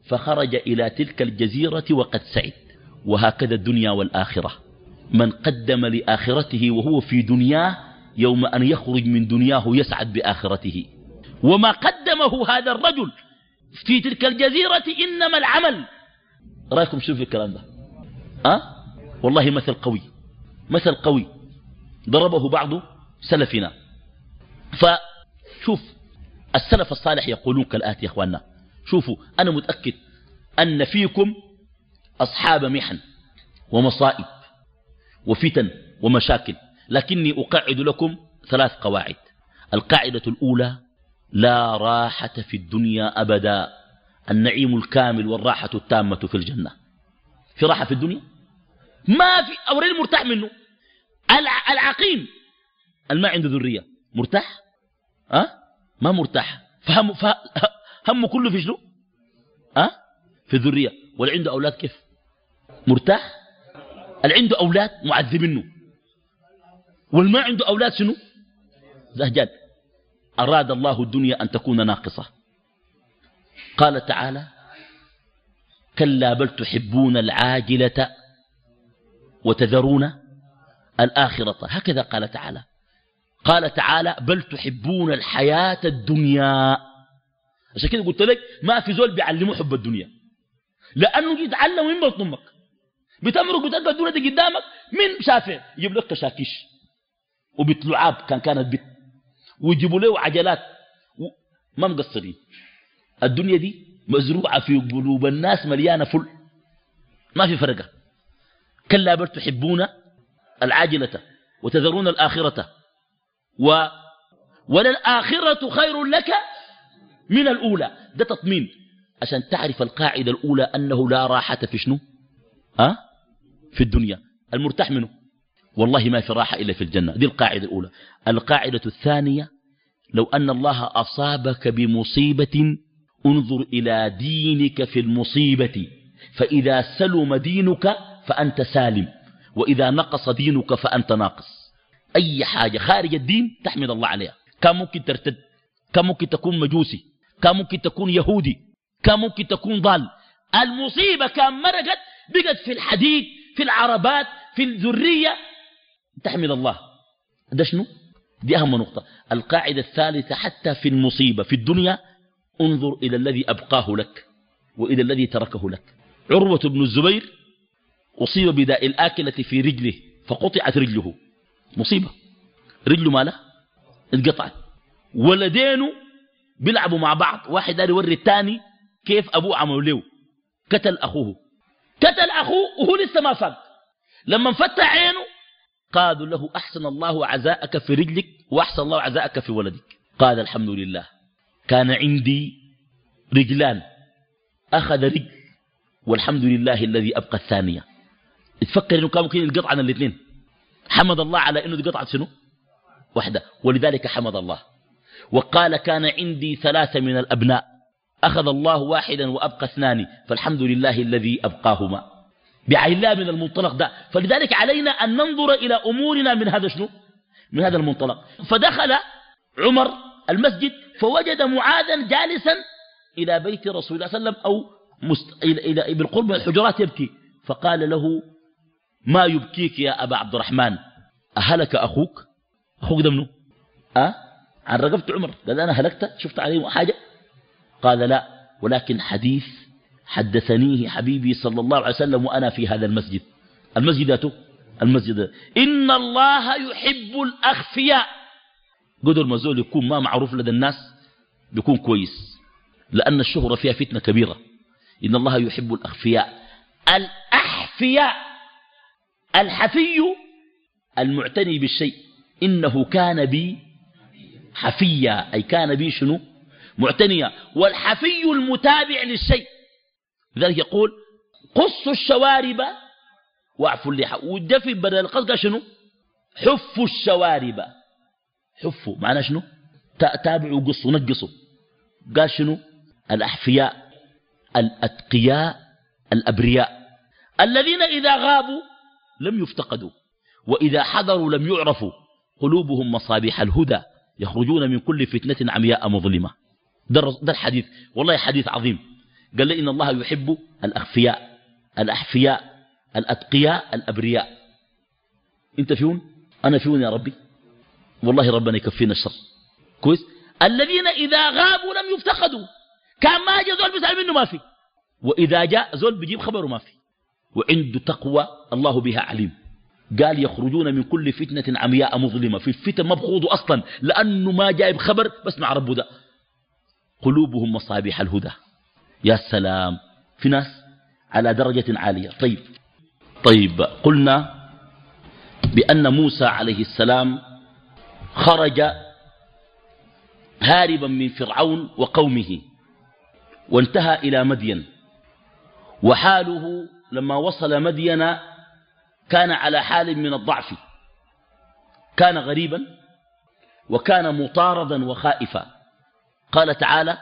A: فخرج إلى تلك الجزيرة وقد سعد. وهكذا الدنيا والآخرة. من قدم لآخرته وهو في دنياه يوم أن يخرج من دنياه يسعد بآخرته. وما قدمه هذا الرجل في تلك الجزيرة إنما العمل. رأيكم شوف الكلام ده؟ أه؟ والله مثل قوي. مثل قوي. ضربه بعض سلفنا. فشوف السلف الصالح يقولون كالآتي يا أخواننا. شوفوا أنا متأكد أن فيكم أصحاب محن ومصائب وفتن ومشاكل لكني أقعد لكم ثلاث قواعد. القاعدة الأولى لا راحة في الدنيا أبدا النعيم الكامل والراحة التامة في الجنة. في راحة في الدنيا؟ ما في أورين مرتاح منه. العقيم الما عنده ذرية. مرتاح؟ أه؟ ما مرتاح. فهم, فهم كله في شنو؟ أه؟ في الذرية. واللي عنده أولاد كيف؟ مرتاح؟ اللي عنده أولاد معذبينه والما عنده أولاد شنو؟ زهجان أراد الله الدنيا أن تكون ناقصة. قال تعالى كلا بل تحبون العاجلة وتذرون الآخرة. هكذا قال تعالى. قال تعالى بل تحبون الحياة الدنيا. عشان كده قلت لك ما في زول بيعلمه حب الدنيا. لأنه يتعلم من بطن أمك. بتمرق بتلقى الدنيا دي قدامك من شافع يجيب لك كشاكيش وبتلعاب كان كانت بت ويجيبوا له عجلات. و... ما مقصرين. الدنيا دي مزروعة في قلوب الناس مليانة فل. ما في فرقة. كلا بل تحبون العاجلة وتذرون الآخرة. و وللآخرة خير لك من الأولى. ده تطمين. عشان تعرف القاعدة الأولى أنه لا راحة في شنو؟ أه؟ في الدنيا. المرتاح منه. والله ما في راحة إلا في الجنة. دي القاعدة الأولى. القاعدة الثانية لو أن الله أصابك بمصيبة انظر إلى دينك في المصيبة. فإذا سلم دينك فأنت سالم. وإذا نقص دينك فأنت ناقص. أي حاجة خارج الدين تحمد الله عليها. كان ممكن ترتد. كان ممكن تكون مجوسي. كان ممكن تكون يهودي. كان ممكن تكون ضال. المصيبة كان مرقت بقت في الحديد. في العربات في الذرية. تحمد الله. ده شنو؟ دي أهم نقطة. القاعدة الثالثة حتى في المصيبة في الدنيا انظر إلى الذي أبقاه لك وإلى الذي تركه لك. عروة بن الزبير أصيب بداء الآكلة في رجله فقطعت رجله. مصيبة. رجله ماله انقطعت. ولدينه بيلعبوا مع بعض واحد داري يوري الثاني كيف أبوه عملوا. له قتل أخوه. قتل أخوه وهو لسه ما فاق لما انفتح عينه قالوا له أحسن الله عزاءك في رجلك وأحسن الله عزاءك في ولدك. قال الحمد لله. كان عندي رجلان. أخذ رجل والحمد لله الذي أبقى الثانية. تفكر إنه كان ممكن ينقطع عن الاثنين. حمد الله على إنه قطعت شنو؟ واحدة ولذلك حمد الله. وقال كان عندي ثلاثة من الأبناء. أخذ الله واحدا وأبقى اثنان فالحمد لله الذي أبقاهما. بعين الله من المنطلق ده. فلذلك علينا أن ننظر إلى أمورنا من هذا شنو؟ من هذا المنطلق. فدخل عمر المسجد فوجد معاذا جالسا إلى بيت رسول الله صلى الله عليه وسلم أو مست... إلى... إلى... بالقرب من الحجرات يبكي. فقال له ما يبكيك يا أبا عبد الرحمن؟ أهلك أخوك؟ أخوك ده منه أه؟ عن رقبت عمر. قال أنا هلكت شفت عليه حاجة؟ قال لا ولكن حديث حدثنيه حبيبي صلى الله عليه وسلم وأنا في هذا المسجد. المسجد ذاته المسجد. إن الله يحب الأخفياء. قدر المزول يكون ما معروف لدى الناس بيكون كويس لأن الشهرة فيها فتنة كبيرة. إن الله يحب الأخفياء. الأحفياء الحفي المعتني بالشيء إنه كان بي حفيا أي كان بي شنو؟ معتنيا والحفي المتابع للشيء. لذلك يقول قصوا الشوارب واعفوا اللحى. والدفي بدل القص قال شنو؟ حفوا الشوارب. حفوا معناه شنو؟ تابعوا قصوا نقصوا. قال شنو؟ الأحفياء الأتقياء الأبرياء. الذين إذا غابوا لم يفتقدوا وإذا حضروا لم يعرفوا قلوبهم مصابيح الهدى يخرجون من كل فتنة عمياء مظلمة. ده الحديث. والله حديث عظيم. قال لي إن الله يحب الأخفياء الأحفياء الأتقياء الأبرياء. أنت فيون أنا فيون يا ربي. والله ربنا يكفينا الشر. كويس؟ الذين إذا غابوا لم يفتقدوا. كان ما جاء زول بيسأل منه ما في. وإذا جاء زول بيجيب خبره ما في. وعنده تقوى الله بها عليم. قال يخرجون من كل فتنة عمياء مظلمة. في الفتن ما بخوضوا أصلا. لأنه ما جايب خبر بس مع ربه ده. قلوبهم مصابيح الهدى. يا سلام في ناس على درجة عالية. طيب طيب قلنا بأن موسى عليه السلام خرج هاربا من فرعون وقومه وانتهى إلى مدين. وحاله لما وصل مدين كان على حال من الضعف. كان غريبا وكان مطاردا وخائفا. قال تعالى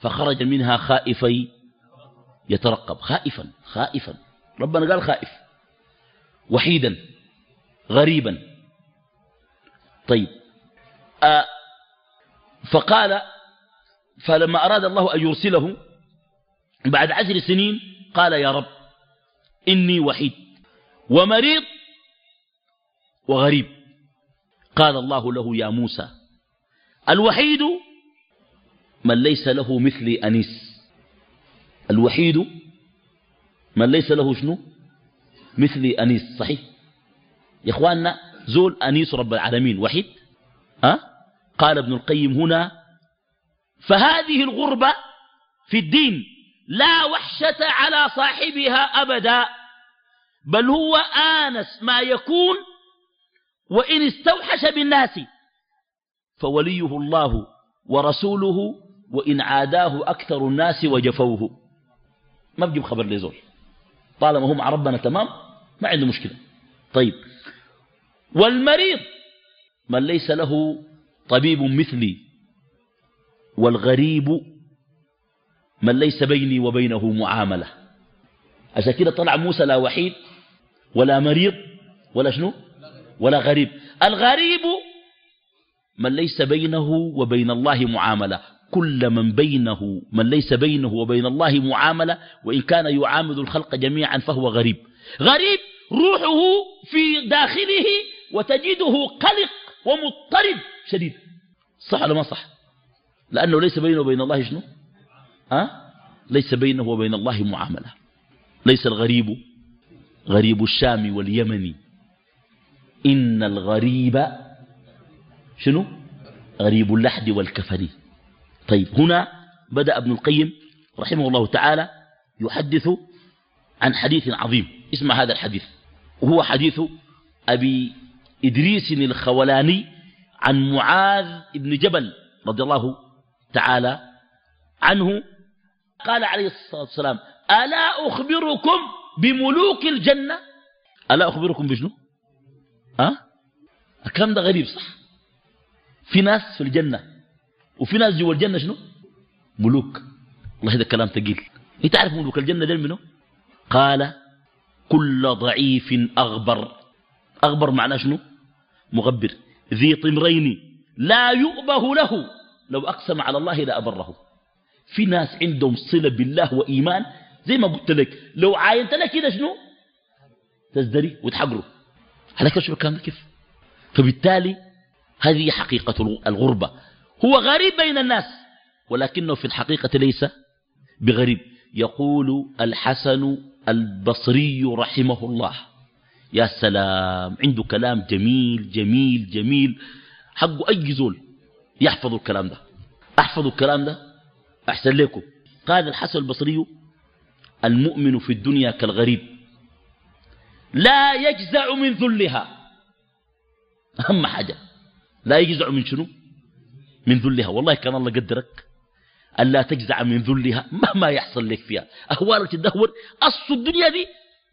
A: فخرج منها خائفي يترقب. خائفا خائفا. ربنا قال خائف. وحيدا غريبا. طيب. آه فقال فلما أراد الله أن يرسله بعد عشر سنين قال يا رب إني وحيد ومريض وغريب. قال الله له يا موسى الوحيد من ليس له مثل أنيس. الوحيد من ليس له شنو؟ مثل أنيس. صحيح؟ يا إخواننا زول أنيس رب العالمين. وحيد؟ أه؟ قال ابن القيم هنا فهذه الغربة في الدين لا وحشة على صاحبها أبدا بل هو آنس ما يكون وإن استوحش بالناس فوليه الله ورسوله وإن عاداه أكثر الناس وجفوه. ما بجيب خبر لزول طالما هم ربنا تمام ما عنده مشكلة. طيب. والمريض من ليس له طبيب مثلي. والغريب من ليس بيني وبينه معاملة. عشان كده طلع موسى لا وحيد ولا مريض ولا شنو؟ ولا غريب. الغريب من ليس بينه وبين الله معاملة. كل من بينه من ليس بينه وبين الله معاملة وإن كان يعامل الخلق جميعا فهو غريب. غريب روحه في داخله وتجده قلق ومضطرب شديد. صح ولا ما صح؟ لأنه ليس بينه وبين الله شنو؟ أه؟ ليس بينه وبين الله معاملة. ليس الغريب غريب الشام واليمن. إن الغريب شنو؟ غريب اللحد والكفن طيب هنا بدأ ابن القيم رحمه الله تعالى يحدث عن حديث عظيم. اسمع هذا الحديث. وهو حديث أبي إدريس الخولاني عن معاذ بن جبل رضي الله تعالى عنه. قال عليه الصلاة والسلام ألا أخبركم بملوك الجنة؟ ألا أخبركم بشنو؟ أه؟ الكلام ده غريب صح. في ناس في الجنة وفي ناس جوا الجنة شنو؟ ملوك. والله هذا كلام ثقيل. انت عارف ملوك الجنة دين منه قال كل ضعيف أغبر. أغبر معناه شنو؟ مغبر. ذي طمرين لا يؤبه له. لو أقسم على الله لأبره في ناس عندهم صلة بالله وإيمان زي ما قلت لك. لو عاينت لك كده شنو؟ تزدري وتحقره. على كيف الكلام كيف؟ فبالتالي هذه حقيقة الغربة. هو غريب بين الناس ولكنه في الحقيقة ليس بغريب. يقول الحسن البصري رحمه الله يا سلام عنده كلام جميل جميل جميل حقه أي زول يحفظ الكلام ده. احفظوا الكلام ده؟ أحسن لكم. قال الحسن البصري المؤمن في الدنيا كالغريب لا يجزع من ذلها. أهم حاجة لا يجزع من شنو؟ من ذلها. والله كان الله قدرك ألا تجزع من ذلها مهما يحصل لك فيها. أهوالك تدهور أصل الدنيا دي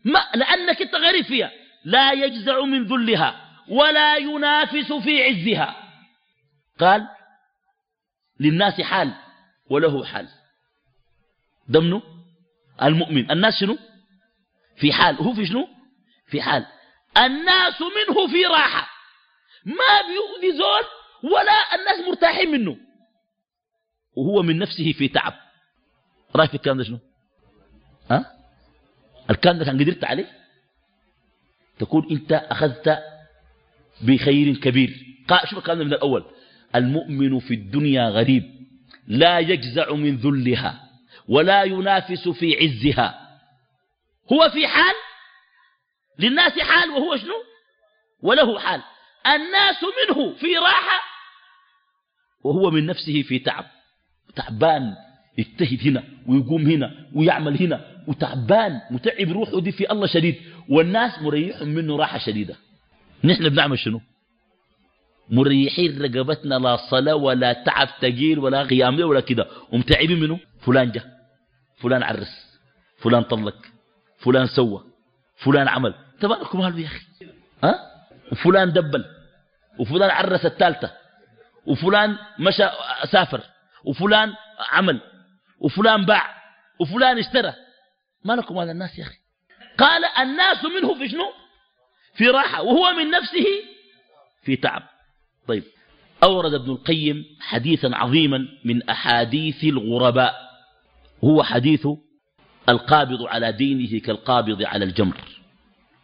A: ما لأنك أنت غريب فيها. لا يجزع من ذلها ولا ينافس في عزها. قال للناس حال وله حال. دمنه المؤمن. الناس شنو؟ في حال. هو في شنو؟ في حال. الناس منه في راحة. ما بيؤذي زول ولا الناس مرتاحين منه. وهو من نفسه في تعب. رايك في الكلام ده شنو؟ ها؟ الكلام ده كان قدرت عليه؟ تكون انت أخذت بخير كبير. شوف الكلام ده من الأول. المؤمن في الدنيا غريب. لا يجزع من ذلها ولا ينافس في عزها. هو في حال؟ للناس حال وهو شنو؟ وله حال. الناس منه في راحة وهو من نفسه في تعب تعبان يجتهد هنا ويقوم هنا ويعمل هنا وتعبان متعب روحه دي في الله شديد. والناس مريحهم منه راحة شديدة. نحن بنعمل شنو؟ مريحين رقبتنا لا صلاة ولا تعب تقيل ولا قيام ولا كده. ومتعبين منه؟ فلان جه فلان عرس فلان طلق فلان سوى فلان عمل. تباركم هذا يا أخي. ها؟ وفلان دبل وفلان عرس الثالثة. وفلان مشى سافر وفلان عمل وفلان باع وفلان اشترى. ما لكم هذا الناس يا أخي. قال الناس منه في شنو؟ في راحة وهو من نفسه في تعب. طيب أورد ابن القيم حديثا عظيما من أحاديث الغرباء. هو حديث القابض على دينه كالقابض على الجمر.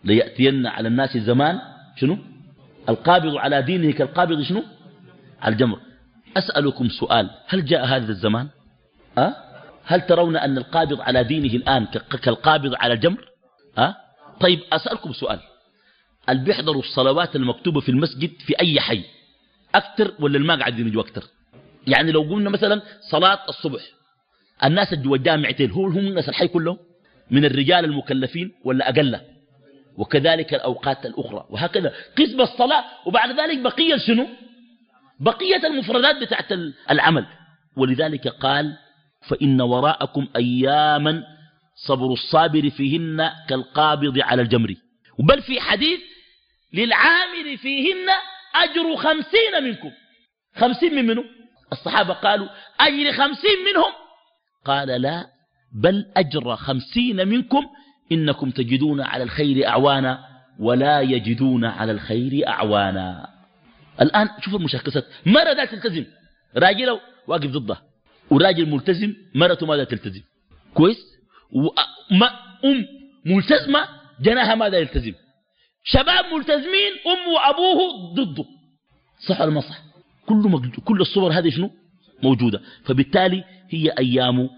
A: ليأتين على الناس زمان شنو؟ القابض على دينه كالقابض شنو؟ الجمر. أسألكم سؤال هل جاء هذا الزمان؟ أه؟ هل ترون أن القابض على دينه الآن كالقابض على الجمر؟ أه؟ طيب أسألكم سؤال اللي بيحضروا الصلوات المكتوبة في المسجد في أي حي؟ أكتر ولا الما قاعدين يجوا أكتر؟ يعني لو قلنا مثلا صلاة الصبح الناس اللي جوا الجامعتين هو هم الناس الحي كلهم؟ من الرجال المكلفين ولا أقل؟ وكذلك الأوقات الأخرى وهكذا. قسم الصلاة وبعد ذلك بقية شنو؟ بقية المفردات بتاعت العمل. ولذلك قال فإن وراءكم أياما صبر الصابر فيهن كالقابض على الجمر. بل في حديث للعامل فيهن أجر خمسين منكم. خمسين من منه الصحابة قالوا أجر خمسين منهم. قال لا بل أجر خمسين منكم إنكم تجدون على الخير أعوانا ولا يجدون على الخير أعوانا. الآن شوف المشاكسات مرة ذات تلتزم راجل واقف ضده. وراجل ملتزم مرته ماذا تلتزم؟ كويس؟ وما أم ملتزمة جناها ماذا يلتزم؟ شباب ملتزمين أم وأبوه ضده. صح ولا ما صح؟ كل, كل الصور هذه شنو؟ موجودة. فبالتالي هي أيام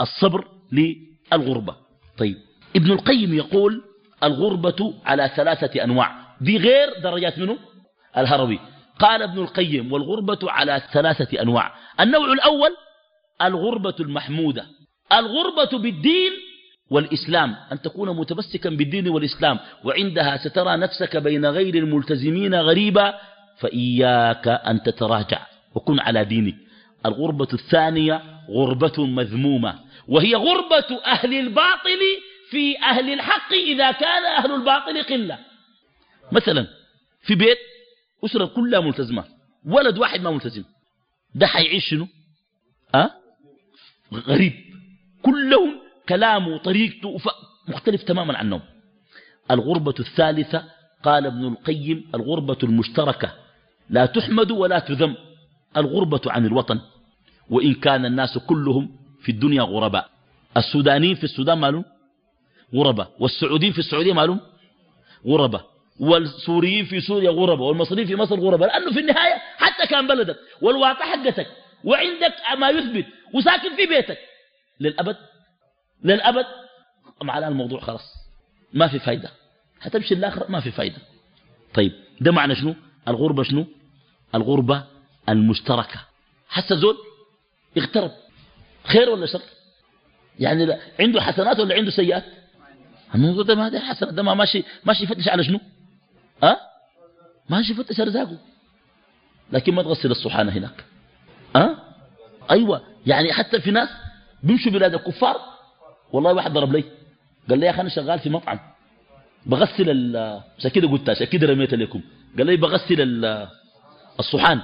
A: الصبر للغربة. طيب. ابن القيم يقول الغربة على ثلاثة أنواع. بغير درجات منه؟ الهروي. قال ابن القيم والغربة على ثلاثة أنواع. النوع الأول الغربة المحمودة. الغربة بالدين والإسلام. أن تكون متمسكا بالدين والإسلام. وعندها سترى نفسك بين غير الملتزمين غريبا فإياك أن تتراجع. وكن على دينك. الغربة الثانية غربة مذمومة. وهي غربة أهل الباطل في أهل الحق إذا كان أهل الباطل قلة. مثلا في بيت أسرة كلها ملتزمة. ولد واحد ما ملتزم. ده حيعيش شنو؟ أه؟ غريب. كلهم كلامه وطريقته مختلف تماما عنهم الغربة الثالثة قال ابن القيم الغربة المشتركة. لا تحمد ولا تذم. الغربة عن الوطن. وإن كان الناس كلهم في الدنيا غرباء. السودانيين في السودان مالهم؟ غرباء. والسعوديين في السعودية مالهم؟ غرباء. والسوريين في سوريا غرباء والمصريين في مصر غرباء لأنه في النهاية حتى كان بلدك والواقع حقتك وعندك ما يثبت وساكن في بيتك. للأبد للأبد معنى الموضوع خلاص ما في فايدة. هتمشي الآخرة ما في فايدة. طيب ده معنى شنو؟ الغربة شنو؟ الغربة المشتركة. حس زول اغترب خير ولا شر؟ يعني عنده حسنات ولا عنده سيئات؟ الموضوع ده ما ده حسنات ده ما ماشي ماشي يفتش على شنو؟ أه؟ ماشي يفتش ارزاقه لكن ما تغسل الصحانة هناك. أه؟ أيوة. يعني حتى في ناس بيمشوا بلاد الكفار والله واحد ضرب لي. قال لي يا أخي أنا شغال في مطعم. بغسل عشان كده قلت عشان كده رميت لكم قال لي بغسل الصحان.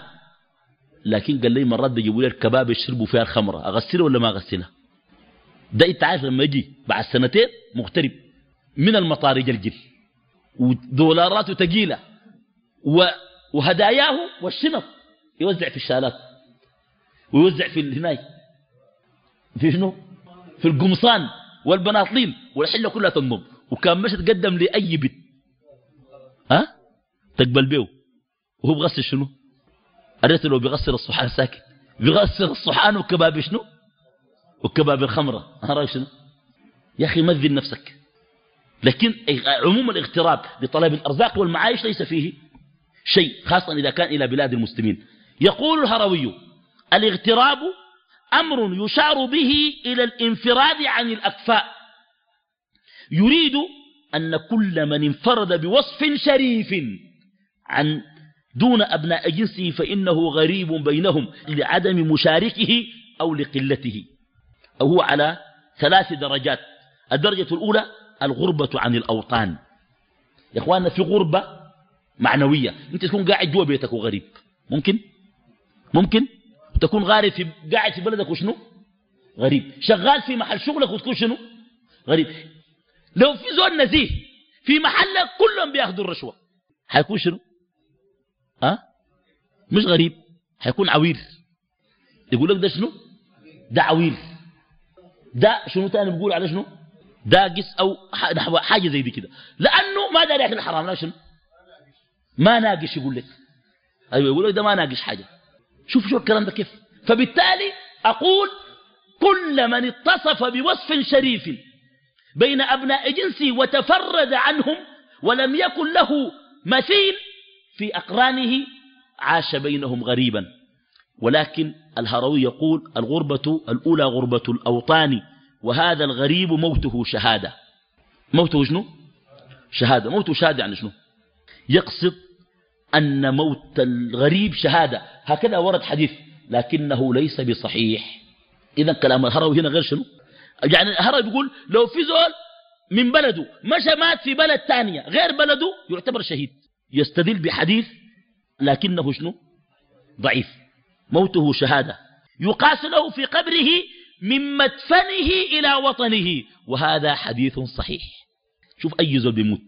A: لكن قال لي مرات بيجيبوا لي الكباب يشربوا فيها الخمرة. أغسلها ولا ما أغسلها؟ ده أنت عارف لما يجي بعد سنتين مغترب من المطار يجلجل ودولاراته ثقيلة وهداياه والشنط. يوزع في الشالات. ويوزع في الهناي في شنو؟ في القمصان والبناطلين والحلة كلها تنضم. وكان مش تقدم لأي بيت. ها؟ تقبل بيه وهو بغسل شنو؟ أريت لو بيغسل الصحان ساكت. بيغسل الصحان وكباب شنو؟ وكباب الخمرة. رأيك شنو؟ يا أخي مذن نفسك. لكن عموم الاغتراب لطلب الأرزاق والمعايش ليس فيه شيء خاصة إذا كان إلى بلاد المسلمين. يقول الهروي الاغتراب أمر يشار به إلى الانفراد عن الأكفاء يريد أن كل من انفرد بوصف شريف عن دون أبناء جنسه فإنه غريب بينهم لعدم مشاركه أو لقلته. أو هو على ثلاث درجات. الدرجة الأولى الغربة عن الأوطان. يا إخواننا في غربة معنوية. أنت تكون قاعد جوا بيتك وغريب. ممكن؟ ممكن؟ تكون غارب في قاعد في بلدك وشنو؟ غريب. شغال في محل شغلك وتكون شنو؟ غريب. لو في زول نزيه في محلك كلهم بياخذوا الرشوة. حيكون شنو؟ أه؟ مش غريب. حيكون عوير. يقول لك ده شنو؟ ده عوير. ده شنو تاني بيقول على شنو؟ داقس أو حاجة زي دي كده. لأنه ما داري ياكل الحرام لا شنو ما ناقش يقول لك. أيوة يقول لك ده ما ناقش حاجة. شوف شو الكلام ده كيف. فبالتالي أقول كل من اتصف بوصف شريف بين أبناء جنسه وتفرد عنهم ولم يكن له مثيل في أقرانه عاش بينهم غريبا. ولكن الهروي يقول الغربة الأولى غربة الأوطان. وهذا الغريب موته شهادة. موته شنو؟ شهادة. موته شهادة يعني شنو؟ يقصد أن موت الغريب شهادة. هكذا ورد حديث لكنه ليس بصحيح. إذا كلام الهروي هنا غير شنو؟ يعني الهروي بيقول لو في زول من بلده مشى مات في بلد ثانية غير بلده يعتبر شهيد. يستدل بحديث لكنه شنو؟ ضعيف. موته شهادة. يقاس له في قبره من مدفنه إلى وطنه وهذا حديث صحيح. شوف أي زول بيموت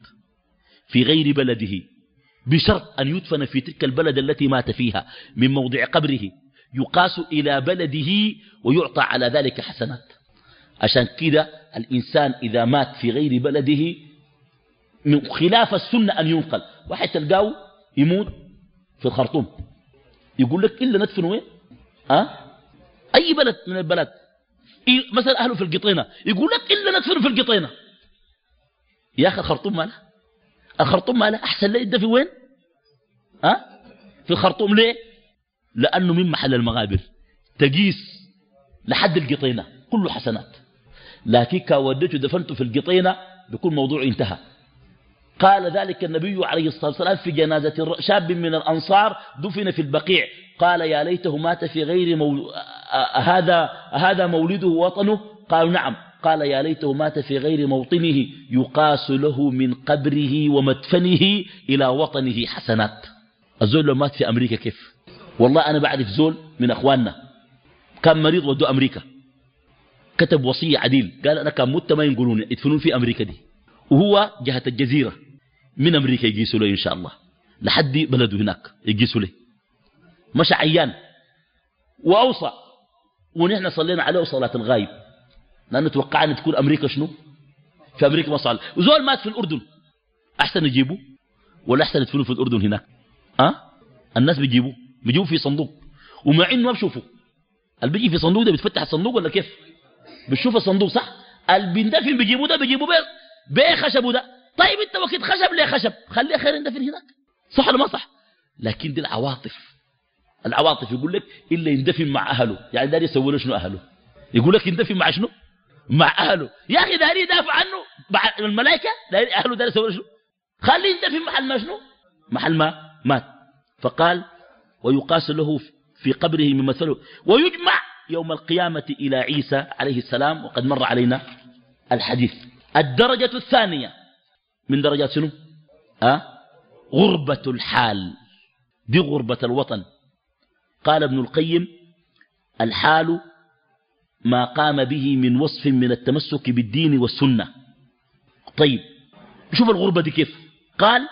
A: في غير بلده بشرط أن يدفن في تلك البلد التي مات فيها من موضع قبره يقاس إلى بلده ويعطى على ذلك حسنات. عشان كده الإنسان إذا مات في غير بلده من خلاف السنة أن ينقل. واحد تلقاه يموت في الخرطوم. يقول لك إلا ندفنه وين؟ أه؟ أي بلد من البلد مثلا أهله في القطينة. يقول لك إلا ندفنه في القطينة. يا أخي الخرطوم ماله؟ الخرطوم ماله أحسن ليه يدفن وين؟ أه؟ في الخرطوم ليه؟ لأنه من محل المغابر. تقيس لحد القطينة. كله حسنات. لكن كودته دفنته في القطينة بكل موضوع انتهى. قال ذلك النبي عليه الصلاة والسلام في جنازة شاب من الأنصار دفن في البقيع. قال يا ليته مات في غير مول... هذا هذا مولده وطنه؟ قالوا نعم. قال يا ليته مات في غير موطنه يقاس له من قبره ومدفنه إلى وطنه حسنات. الزول لو مات في أمريكا كيف؟ والله أنا بعرف زول من أخواننا. كان مريض ودو أمريكا. كتب وصية عديل. قال أنا كان مت ما ينقلوني يدفنون في أمريكا دي. وهو جهة الجزيرة. من أمريكا يجيسوا له إن شاء الله. لحد بلده هناك يجيسوا له. مش عيان. وأوصى. ونحن صلينا عليه صلاة الغايب. لأنه توقعنا تكون أمريكا شنو؟ في أمريكا ما صلى. وزول مات في الأردن. أحسن يجيبه ولا أحسن يدفنوا في الأردن هناك. أه؟ الناس بيجيبوا بيجيبوا في صندوق. ومع إنه ما بشوفوا اللي بيجي في صندوق ده بيتفتح الصندوق ولا كيف؟ بتشوف الصندوق صح؟ اللي بيندفن بيجيبوا ده بيجيبوا بيه بيه خشبه ده. طيب انت وقت خشب ليه خشب؟ خليه خير يندفن هناك. صح ولا ما صح؟ لكن دي العواطف. العواطف يقول لك إلا يندفن مع أهله. يعني داري يسوي له شنو أهله؟ يقول لك يندفن مع شنو؟ مع أهله. يا أخي داري يدافع عنه. مع الملائكة؟ داري أهله داري يسوي له شنو؟ خليه يندفن محل ما شنو؟ محل ما مات. فقال ويقاس له في قبره من مثله. ويجمع يوم القيامة إلى عيسى عليه السلام. وقد مر علينا الحديث. الدرجة الثانية. من درجات شنو؟ أه؟ غربة الحال. دي غربة الوطن. قال ابن القيم الحال ما قام به من وصف من التمسك بالدين والسنة. طيب شوف الغربة دي كيف. قال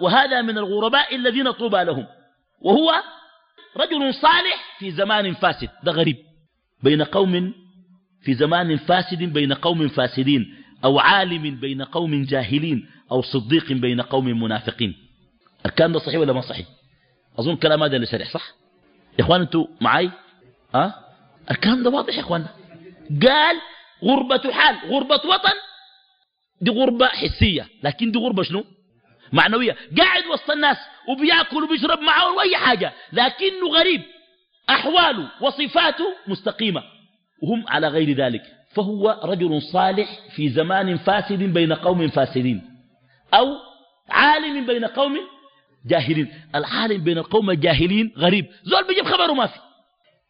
A: وهذا من الغرباء الذين طوبى لهم. وهو رجل صالح في زمان فاسد ده غريب. بين قوم في زمان فاسد بين قوم فاسدين أو عالم بين قوم جاهلين أو صديق بين قوم منافقين. الكلام ده صحيح ولا ما صحيح؟ أظن كلام هذا اللي شرح صح؟ يا إخوان أنتوا معي أه؟ الكلام ده واضح يا إخوان قال غربة حال غربة وطن دي غربة حسية. لكن دي غربة شنو؟ معنوية. قاعد وسط الناس وبياكل وبيشرب معهم أي حاجة لكنه غريب. أحواله وصفاته مستقيمة. وهم على غير ذلك. فهو رجل صالح في زمان فاسد بين قوم فاسدين. أو عالم بين قوم جاهلين. العالم بين القوم الجاهلين غريب. زول بيجيب خبره ما في.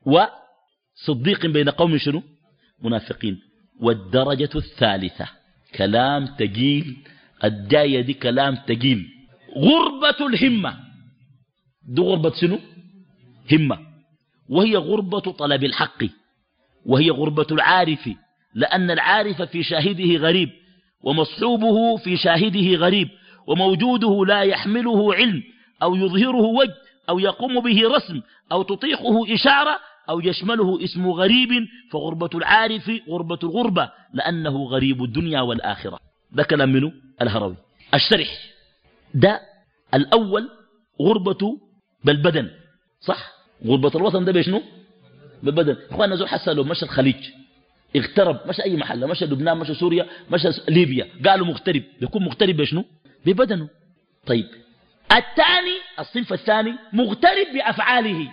A: وصديق بين قوم شنو؟ منافقين. والدرجة الثالثة كلام تقيل. الداية دي كلام تقيل. غربة الهمة. دي غربة شنو؟ همة. وهي غربة طلب الحق. وهي غربة العارف. لأن العارف في شاهده غريب. ومصحوبه في شاهده غريب. وموجوده لا يحمله علم أو يظهره وجه أو يقوم به رسم أو تطيقه إشارة أو يشمله اسم غريب فغربة العارف غربة الغربة لأنه غريب الدنيا والآخرة. ده كلام منه الهروي. الشرح ده الأول غربة بالبدن. صح؟ غربة الوطن ده بيشنو بالبدن. اخواننا زول حسن لو مشى الخليج. اغترب. مشى أي محل. مشى لبنان مشى سوريا مشى ليبيا. قالوا مغترب. بيكون مغترب بشنو؟ ببدنه. طيب. الثاني الصنف الثاني مغترب بأفعاله.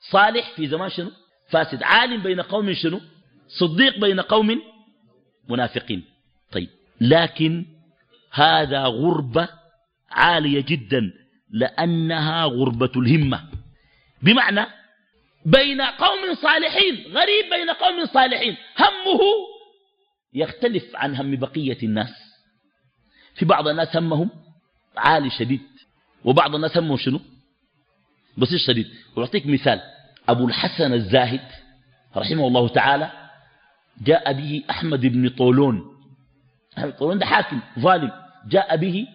A: صالح في زمان شنو؟ فاسد عالم بين قوم شنو؟ صديق بين قوم منافقين. طيب. لكن هذا غربة عالية جدا لأنها غربة الهمة. بمعنى بين قوم صالحين غريب بين قوم صالحين. همه يختلف عن هم بقية الناس. في بعض الناس همهم عالي شديد وبعض الناس همهم شنو؟ بسيط شديد. وأعطيك مثال أبو الحسن الزاهد رحمه الله تعالى جاء به أحمد بن طولون. أحمد طولون ده حاكم ظالم. جاء به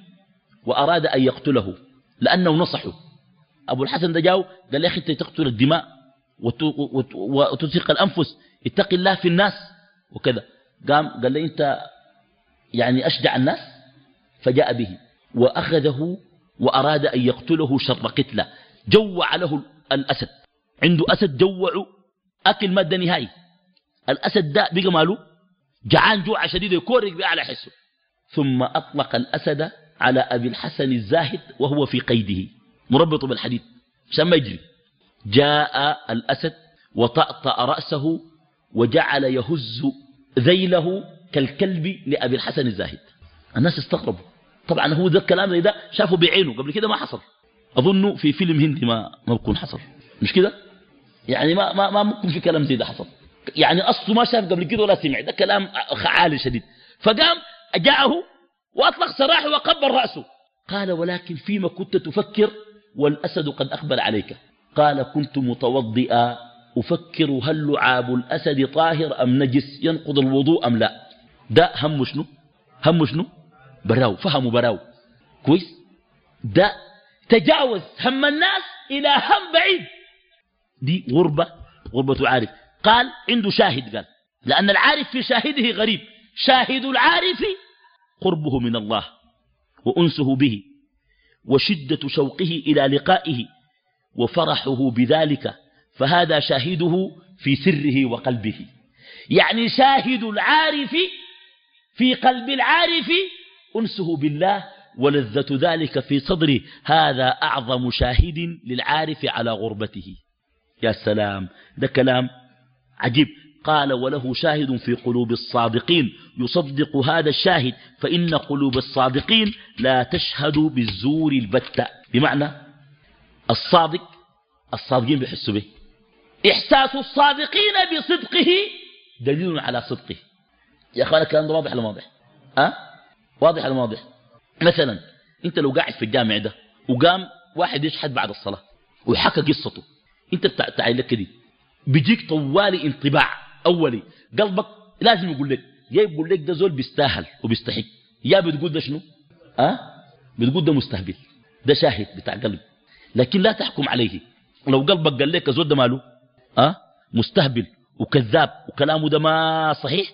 A: وأراد أن يقتله لأنه نصحه. أبو الحسن ده جاء قال له أخي أنت تقتل الدماء وتزهق الأنفس اتق الله في الناس وكذا. قام قال لي أنت يعني أشجع الناس؟ فجاء به وأخذه وأراد أن يقتله شر قتله. جوع له الأسد. عنده أسد جوع أكل مادة نهائي. الأسد ده بقى ماله؟ جعان جوع شديد يكورك بأعلى حسه. ثم أطلق الأسد على أبي الحسن الزاهد وهو في قيده. مربط بالحديد. عشان ما يجري. جاء الأسد وطأطأ رأسه وجعل يهز ذيله كالكلب لأبي الحسن الزاهد. الناس استغربوا. طبعا هو ذا الكلام ده شافه بعينه. قبل كده ما حصل. أظن في فيلم هندي ما ما بكون حصل. مش كده؟ يعني ما ما ما ممكن في كلام زي ده حصل. يعني أصله ما شاف قبل كده ولا سمع. ده كلام عالي شديد. فقام جاءه وأطلق سراحه وقبل رأسه. قال ولكن فيما كنت تفكر والأسد قد أقبل عليك. قال كنت متوضئا. أفكر هل لعاب الأسد طاهر أم نجس؟ ينقض الوضوء أم لا؟ ده هم شنو؟ هم شنو؟ براو فهموا براو. كويس؟ ده تجاوز هم الناس إلى هم بعيد. دي غربة غربة عارف قال عنده شاهد قال. لأن العارف في شاهده غريب. شاهد العارف قربه من الله وأنسه به وشدة شوقه إلى لقائه وفرحه بذلك. فهذا شاهده في سره وقلبه. يعني شاهد العارف في قلب العارف أنسه بالله ولذة ذلك في صدره هذا أعظم شاهد للعارف على غربته. يا سلام ده كلام عجيب. قال وله شاهد في قلوب الصادقين. يصدق هذا الشاهد. فإن قلوب الصادقين لا تشهد بالزور البتة. بمعنى الصادق الصادقين بيحسوا به. إحساس الصادقين بصدقه دليل على صدقه. يا أخوانا الكلام ده واضح ولا واضح؟ أه؟ واضح ولا واضح؟ مثلا أنت لو قاعد في الجامع ده وقام واحد يشحت بعد الصلاة وحكى قصته أنت بتاع لك كده بيجيك طوالي انطباع أولي قلبك لازم يقول لك يا يقول لك ده زول بيستاهل وبيستحق يا بتقول ده شنو؟ أه؟ بتقول ده مستهبل ده شاهد بتاع قلب لكن لا تحكم عليه. لو قلبك قال لك زول ده ماله؟ أه؟ مستهبل وكذاب وكلامه ده ما صحيح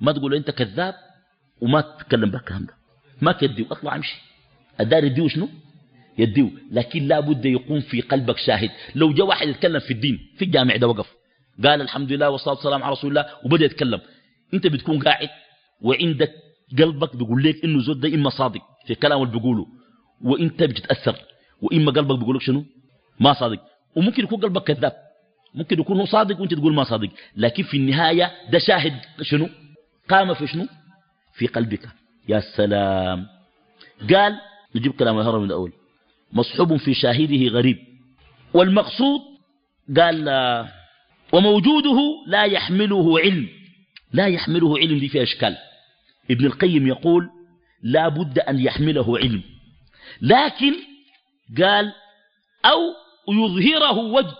A: ما تقول أنت كذاب وما تتكلم بالكلام ده ما تديه أطلع أمشي. الدار يديه شنو؟ يديه لكن لا بد يقوم في قلبك شاهد. لو جاء واحد يتكلم في الدين في الجامع ده وقف. قال الحمد لله والصلاة والسلام على رسول الله وبدأ يتكلم. أنت بتكون قاعد وعندك قلبك بيقول لك إنه زود ده إما صادق في كلامه اللي بيقوله وأنت بتتأثر وإما قلبك بيقول لك شنو؟ ما صادق. وممكن يكون قلبك كذاب. ممكن يكون هو صادق وأنت تقول ما صادق. لكن في النهاية ده شاهد شنو؟ قام في شنو؟ في قلبك. يا سلام. قال نجيب كلام الهرم من الأول. مصحوب في شاهده غريب. والمقصود قال وموجوده لا يحمله علم. لا يحمله علم دي فيها إشكال. ابن القيم يقول لا بد أن يحمله علم. لكن قال أو يظهره وجد.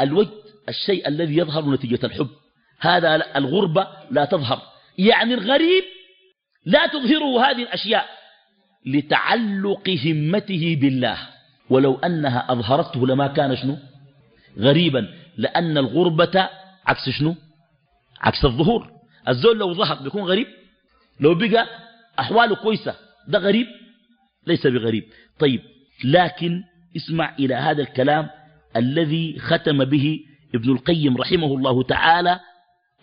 A: الوجد الشيء الذي يظهر نتيجة الحب. هذا الغربة لا تظهر. يعني الغريب لا تظهره هذه الأشياء لتعلق همته بالله. ولو أنها أظهرته لما كان شنو؟ غريبا. لأن الغربة عكس شنو؟ عكس الظهور. الزول لو ظهر بيكون غريب؟ لو بقى أحواله كويسة ده غريب؟ ليس بغريب. طيب لكن اسمع إلى هذا الكلام الذي ختم به ابن القيم رحمه الله تعالى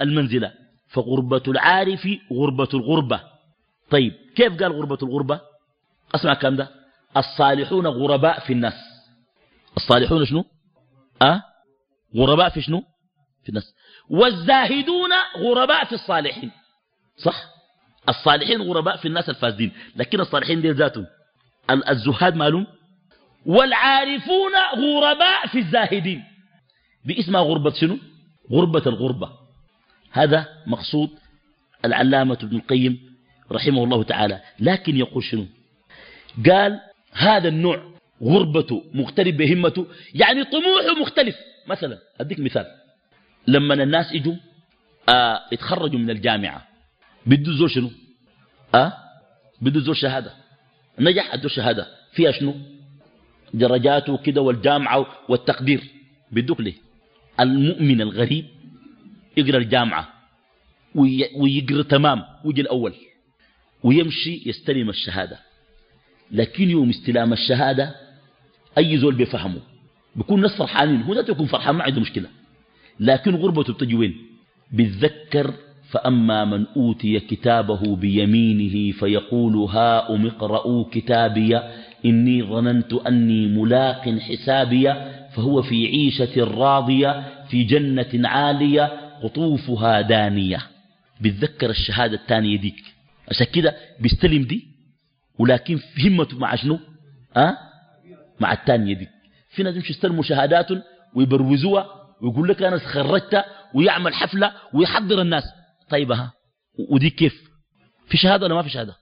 A: المنزلة. فغربة العارف غربة الغربة. طيب كيف قال غربة الغربة؟ أسمع كم ده. الصالحون غرباء في الناس. الصالحون شنو؟ أه؟ غرباء في شنو؟ في الناس. والزاهدون غرباء في الصالحين. صح؟ الصالحين غرباء في الناس الفاسدين. لكن الصالحين دي ذاتهم. الزهاد مالهم؟ والعارفون غرباء في الزاهدين. باسمها غربة شنو؟ غربة الغربة. هذا مقصود العلامة ابن القيم رحمه الله تعالى. لكن يقول شنو؟ قال هذا النوع غربته مختلف بهمته يعني طموحه مختلف. مثلا أديك مثال. لما الناس يجوا آه يتخرجوا من الجامعة بدوا زور شنو؟ آه؟ بدوا زور شهادة. نجح ادوا شهادة. فيها شنو؟ درجاته كده والجامعة والتقدير. بدوك ليه؟ المؤمن الغريب يقرأ الجامعة ويقرأ تمام ويجي الأول. ويمشي يستلم الشهادة. لكن يوم استلام الشهادة أي زول بيفهمه بيكون ناس فرحانين. هو ذاته يكون فرحان ما عنده مشكلة. لكن غربته بتجي وين؟ بيتذكر فأما من أوتي كتابه بيمينه فيقول هاؤم اقرءوا كتابي. إني ظننت أني ملاق حسابي. فهو في عيشة راضية في جنة عالية قطوفها دانية. بيتذكر الشهادة الثانية ديك. عشان كده بيستلم دي ولكن همته مع شنو؟ أه؟ مع الثانية دي. في ناس يمشي يستلموا شهادات ويبروزوها ويقول لك أنا خرجت ويعمل حفلة ويحضر الناس. طيب ها ودي كيف؟ في شهادة ولا ما في شهادة؟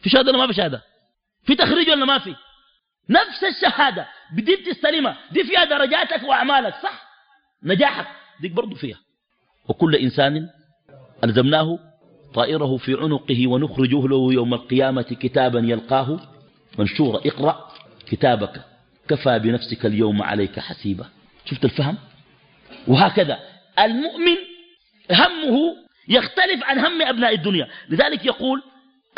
A: في شهادة ولا ما في شهادة؟ في تخريج ولا ما في؟ نفس الشهادة بديت تستلمها. دي فيها درجاتك وأعمالك صح؟ نجاحك. ديك برضو فيها. وكل إنسان ألزمناه طائره في عنقه ونخرجه له يوم القيامة كتابا يلقاه. منشورا اقرأ كتابك. كفى بنفسك اليوم عليك حسيبا. شفت الفهم؟ وهكذا. المؤمن همه يختلف عن هم أبناء الدنيا. لذلك يقول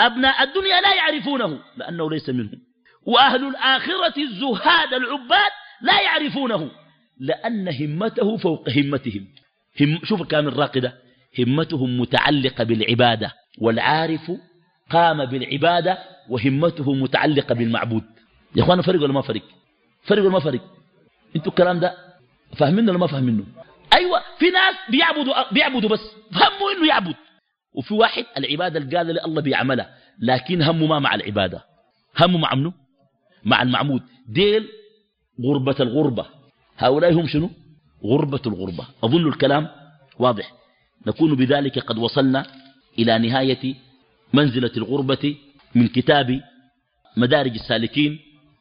A: أبناء الدنيا لا يعرفونه لأنه ليس منهم. وأهل الآخرة الزهاد العباد لا يعرفونه لأن همته فوق همتهم. هم شوف الكلام الراقدة. همتهم متعلقة بالعبادة والعارف قام بالعبادة وهمته متعلقة بالمعبود. يا اخوانا فرق ولا ما فرق؟ فرق ولا ما فرق؟ أنتوا الكلام ده فاهمينه ولا ما فاهمينه؟ أيوه في ناس بيعبدوا بيعبدوا بس همه إنه يعبد. وفي واحد العبادة اللي قال الله بيعملها لكن همه ما مع العبادة. همه مع منه مع المعمود. ديل غربة الغربة. هؤلاء هم شنو؟ غربة الغربة. أظن الكلام واضح. نكون بذلك قد وصلنا إلى نهاية منزلة الغربة من كتاب مدارج السالكين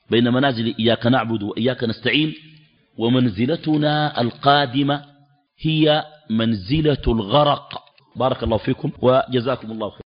A: بين منازل إياك نعبد وإياك نستعين ومنزلتنا القادمة هي منزلة الغرق. بارك الله فيكم وجزاكم الله خير